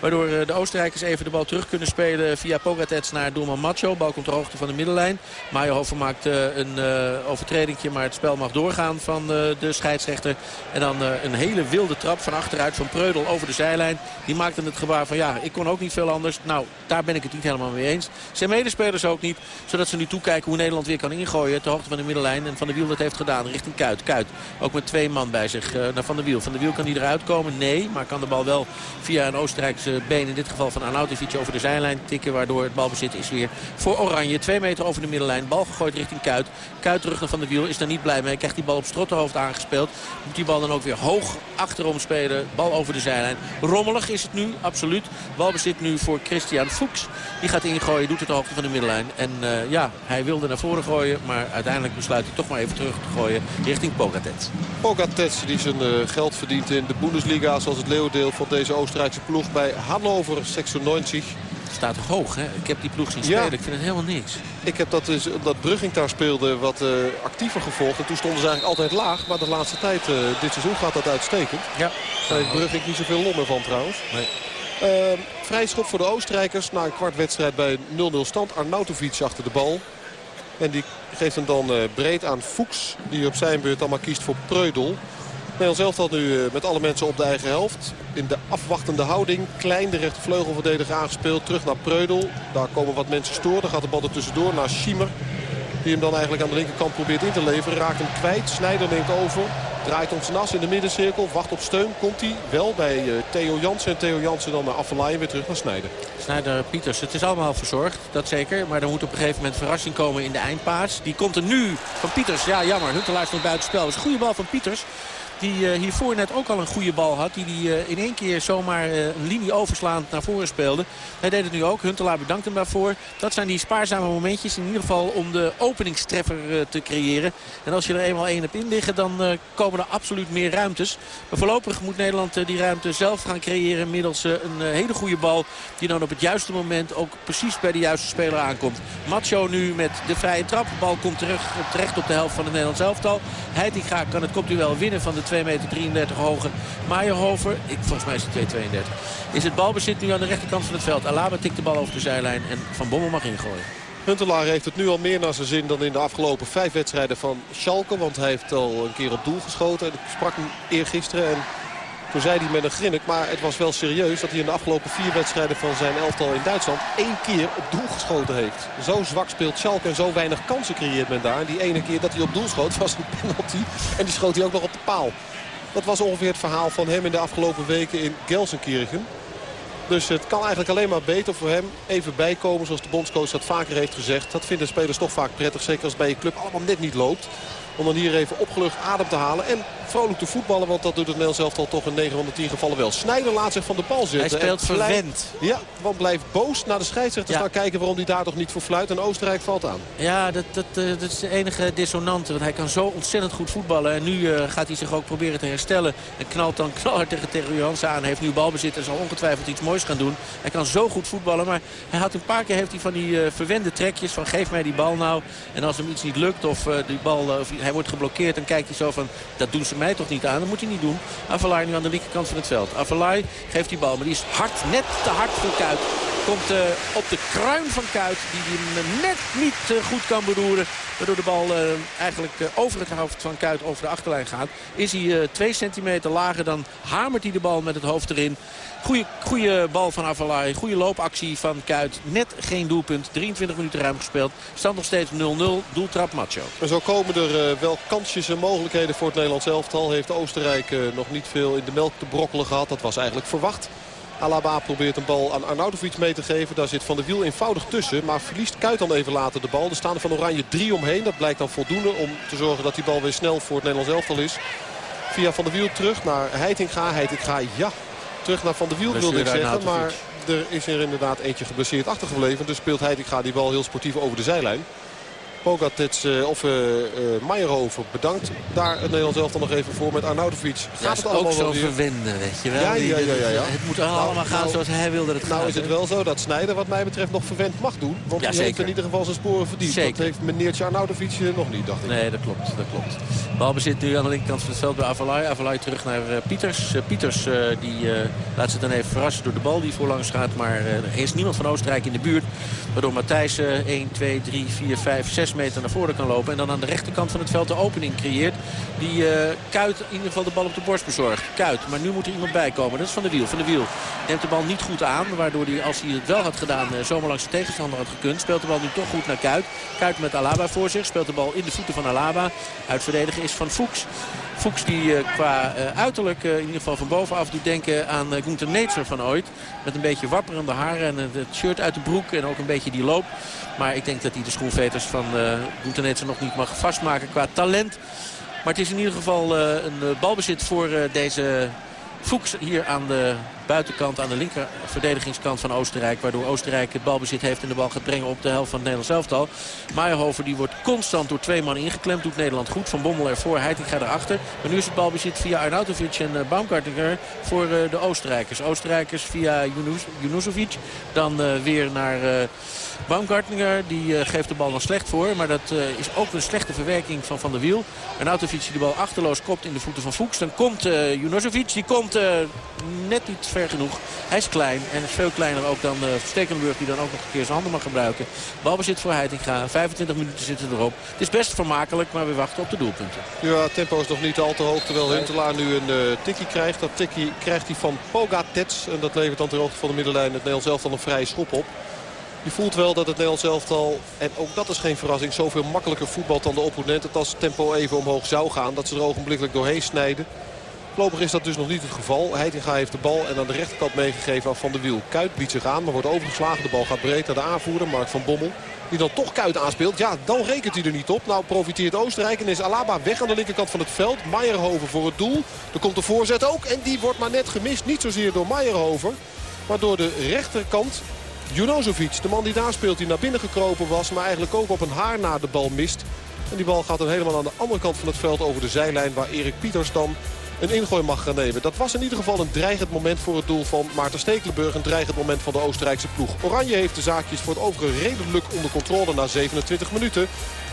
Waardoor de Oostenrijkers even de bal terug kunnen spelen via Pogatetz naar doelman Macho. Bal komt ter hoogte van de middenlijn. Meijerhofer maakt een overtredingje, maar het spel mag doorgaan van de scheidsrechter. En dan een hele wilde trap van achteruit van Preudel over de zijlijn. Die maakte het gebaar van ja, ik kon ook niet veel anders. Nou, daar ben ik het niet helemaal mee eens. Zijn medespelers ook niet. Zodat ze nu toekijken hoe Nederland weer kan ingooien. Ter hoogte van de middenlijn. En Van der Wiel dat heeft gedaan richting Kuit. Kuit ook met twee man bij zich naar Van der Wiel. Van der Wiel kan die eruit komen? Nee, maar kan de bal wel via een Oostenrijkse been. In dit geval van Arnautovic over de zijlijn tikken. Waardoor het balbezit is weer voor Oranje. Twee meter over de middenlijn. Bal gegooid richting Kuit. Kuit terug naar Van der Wiel. Is daar niet blij mee. Krijgt die bal op strottenhoofd aangespeeld. Moet die bal dan ook weer hoog achterom spelen. Bal over de zijlijn. Rommelig is het nu, absoluut. Balbezit nu voor Christian Fuchs. Die gaat ingooien, doet het de hoogte van de middenlijn. En uh, ja, hij wilde naar voren gooien. Maar uiteindelijk besluit hij toch maar even terug te gooien richting Pogatetz. Pogatetz die zijn uh, geld verdient in de Bundesliga. Zoals het leeuwendeel van deze Oostenrijkse ploeg bij Hannover 96. Staat hoog, hè? Ik heb die ploeg zien spelen. Ja. Ik vind het helemaal niks. Ik heb dat, dus, dat Brugging daar speelde wat uh, actiever gevolgd. En toen stonden ze eigenlijk altijd laag. Maar de laatste tijd, uh, dit seizoen, gaat dat uitstekend. Ja. Daar heeft Brugging niet zoveel lommer van trouwens. Nee. Uh, vrij schop voor de Oostenrijkers. Na een kwart wedstrijd bij 0-0 stand. Arnautovic achter de bal. En die geeft hem dan uh, breed aan Fuchs. Die op zijn beurt allemaal kiest voor Preudel. Nederland zelf had nu uh, met alle mensen op de eigen helft. In de afwachtende houding. Klein de rechtervleugelverdediger aangespeeld. Terug naar Preudel. Daar komen wat mensen storen. Dan gaat de bal er tussendoor naar Schiemer. Die hem dan eigenlijk aan de linkerkant probeert in te leveren. Raakt hem kwijt. Snijder neemt over. Draait om zijn as in de middencirkel. Wacht op steun. Komt hij wel bij uh, Theo Jansen. En Theo Jansen dan naar Affenlaaien weer terug naar Snijder. Snijder, Pieters. Het is allemaal verzorgd. Dat zeker. Maar er moet op een gegeven moment verrassing komen in de eindpaas. Die komt er nu van Pieters. Ja, jammer. Huntelaar stond buitenspel. Dat is een goede bal van Pieters. Die uh, hiervoor net ook al een goede bal had. Die hij uh, in één keer zomaar uh, een linie overslaand naar voren speelde. Hij deed het nu ook. Huntelaar bedankt hem daarvoor. Dat zijn die spaarzame momentjes in ieder geval om de openingstreffer te creëren. En als je er eenmaal één hebt in liggen dan komen er absoluut meer ruimtes. Maar voorlopig moet Nederland die ruimte zelf gaan creëren middels een hele goede bal. Die dan op het juiste moment ook precies bij de juiste speler aankomt. Macho nu met de vrije trap. De bal komt terug, terecht op de helft van het Nederlands elftal. Heitinga kan het kopduel winnen van de 2 meter 33 hoge Meijerhofer. Ik, volgens mij is het 2,32. Is het balbezit nu aan de rechterkant van het veld. Alaba tikt de bal over de zijlijn en Van Bommel mag ingooien. Huntelaar heeft het nu al meer naar zijn zin dan in de afgelopen vijf wedstrijden van Schalke. Want hij heeft al een keer op doel geschoten. Ik sprak hem eergisteren en toen zei hij met een grinnik. Maar het was wel serieus dat hij in de afgelopen vier wedstrijden van zijn elftal in Duitsland één keer op doel geschoten heeft. Zo zwak speelt Schalke en zo weinig kansen creëert men daar. Die ene keer dat hij op doel schoot was een penalty. En die schoot hij ook nog op de paal. Dat was ongeveer het verhaal van hem in de afgelopen weken in Gelsenkirchen. Dus het kan eigenlijk alleen maar beter voor hem even bijkomen. Zoals de bondscoach dat vaker heeft gezegd. Dat vinden spelers toch vaak prettig. Zeker als bij je club allemaal net niet loopt. Om dan hier even opgelucht adem te halen. En vrolijk te voetballen. Want dat doet het Nederlands elftal toch in 9 van de 10 gevallen wel. Snijder laat zich van de bal zitten. Hij speelt verwend. Ja, want blijft boos naar de scheidsrechters Ja. gaan kijken waarom hij daar toch niet voor fluit. En Oostenrijk valt aan. Ja, dat, dat, eh, dat is de enige dissonante. Want hij kan zo ontzettend goed voetballen. En nu eh, gaat hij zich ook proberen te herstellen. En knalt dan knalhard tegen Theo Johansen aan. Heeft nu balbezit en zal ongetwijfeld iets moois gaan doen. Hij kan zo goed voetballen. Maar hij had een paar keer heeft hij van die eh, verwende trekjes. Van geef mij die bal nou. En als hem iets niet lukt of, die bal, of hij wordt geblokkeerd. Dan kijkt hij zo van dat doen ze mij toch niet aan. Dat moet hij niet doen. Avalai nu aan de linkerkant van het veld. Avalai geeft die bal. Maar die is hard, net te hard voor Kuit. Komt eh, op de kruin van Kuit. Die hem net niet eh, goed kan beroeren. Waardoor de bal eh, eigenlijk over het hoofd van Kuit over de achterlijn gaat. Is hij twee centimeter lager dan hamert hij de bal met het hoofd erin. Goeie, goeie bal van Avalai. Goede loopactie van Kuit. Net geen doelpunt. 23 minuten ruim gespeeld. Stand nog steeds 0-0. Doeltrap Macho. Zo komen er eh, wel kansjes en mogelijkheden voor het Nederlands elftal. Heeft Oostenrijk eh, nog niet veel in de melk te brokkelen gehad. Dat was eigenlijk verwacht. Alaba probeert een bal aan Arnautovic mee te geven. Daar zit Van der Wiel eenvoudig tussen. Maar verliest Kuit dan even later de bal. Er staan er van Oranje drie omheen. Dat blijkt dan voldoende om te zorgen dat die bal weer snel voor het Nederlands elftal is. Via Van der Wiel terug naar Heitinga. Heitinga, ja. Terug naar Van der Wiel wilde ik zeggen. Maar er is er inderdaad eentje geblesseerd achtergebleven. Dus speelt Heitinga die bal heel sportief over de zijlijn. Pogatic eh, of eh eh, Meijerhoven bedankt daar het Nederlands elftal nog even voor met Arnautovic. Gaat Ja, het allemaal ook zo weer? verwende, weet je wel. Ja, ja, ja, ja, ja. Het moet Nou, allemaal gaan nou, zoals hij wilde dat het Nou gaat, is het wel zo dat Snijder wat mij betreft nog verwend mag doen. Want Ja, hij heeft in ieder geval zijn sporen verdiend. Zeker. Dat heeft meneertje Arnautovic nog niet, dacht ik. Nee, dat klopt. Dat klopt. Balbezit nu aan de linkerkant van het veld bij Avalai. Avalai terug naar Pieters. Pieters die, laat zich dan even verrassen door de bal die voorlangs gaat. Maar er is niemand van Oostenrijk in de buurt. Waardoor Matthijs eh, 1, 2, 3, 4, 5, 6 meter naar voren kan lopen. En dan aan de rechterkant van het veld de opening creëert. Die eh, Kuit in ieder geval de bal op de borst bezorgt. Kuit, maar nu moet er iemand bij komen. Dat is Van de Wiel. Van de Wiel neemt de bal niet goed aan. Waardoor hij, als hij het wel had gedaan, eh, zomaar langs de tegenstander had gekund. Speelt de bal nu toch goed naar Kuit. Kuit met Alaba voor zich. Speelt de bal in de voeten van Alaba. Uitverdedigen is van Fuchs. Fuchs die eh, qua uiterlijk in ieder geval van bovenaf doet denken aan Gunther van ooit. Met een beetje wapperende haren en het shirt uit de broek en ook een beetje die loop. Maar ik denk dat hij de schoenveters van uh, nog niet mag vastmaken qua talent. Maar het is in ieder geval uh, een uh, balbezit voor deze Fuchs hier aan de buitenkant, aan de linker verdedigingskant van Oostenrijk. Waardoor Oostenrijk het balbezit heeft en de bal gaat brengen op de helft van het Nederlands elftal. Meijerhoven die wordt constant door twee man ingeklemd. Doet Nederland goed. Van Bommel ervoor, Heitinga erachter. Maar nu is het balbezit via Arnautovic en Baumgartner voor de Oostenrijkers. Oostenrijkers via Junusovic. Dan weer naar... Baumgartner die uh, geeft de bal dan slecht voor. Maar dat uh, is ook een slechte verwerking van Van der Wiel. Arnautovic die de bal achterloos kopt in de voeten van Fuchs. Dan komt uh, Junozovic. Die komt net niet ver genoeg. Hij is klein en is veel kleiner ook dan Stekelenburg. Die dan ook nog een keer zijn handen mag gebruiken. Balbezit voor Heitinga. 25 minuten zitten erop. Het is best vermakelijk, maar we wachten op de doelpunten. Ja, tempo is nog niet al te hoog. Terwijl Huntelaar nu een tikkie krijgt. Dat tikkie krijgt hij van Pogatets. En dat levert dan ter hoogte van de middenlijn het Nederlands elftal een vrije schop op. Je voelt wel dat het Nederlands elftal, en ook dat is geen verrassing, zoveel makkelijker voetbalt dan de opponent. Dat als het tempo even omhoog zou gaan, dat ze er ogenblikkelijk doorheen snijden. Voorlopig is dat dus nog niet het geval. Heitinga heeft de bal en aan de rechterkant meegegeven aan Van der Wiel. Kuit biedt zich aan, maar wordt overgeslagen. De bal gaat breed naar de aanvoerder, Mark van Bommel. Die dan toch Kuit aanspeelt. Ja, dan rekent hij er niet op. Nou profiteert Oostenrijk en is Alaba weg aan de linkerkant van het veld. Meijerhoven voor het doel. Er komt de voorzet ook en die wordt maar net gemist. Niet zozeer door Meijerhoven, maar door de rechterkant Junozovic, de man die daar speelt, die naar binnen gekropen was... maar eigenlijk ook op een haar na de bal mist. En die bal gaat dan helemaal aan de andere kant van het veld over de zijlijn... waar Erik Pieters dan een ingooi mag gaan nemen. Dat was in ieder geval een dreigend moment voor het doel van Maarten Stekelenburg. Een dreigend moment van de Oostenrijkse ploeg. Oranje heeft de zaakjes voor het overige redelijk onder controle na 27 minuten.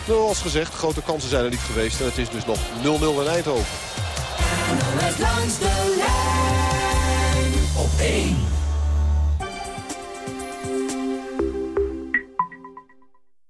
Zoals gezegd, grote kansen zijn er niet geweest. En het is dus nog 0-0 in Eindhoven. langs de lijn op 1.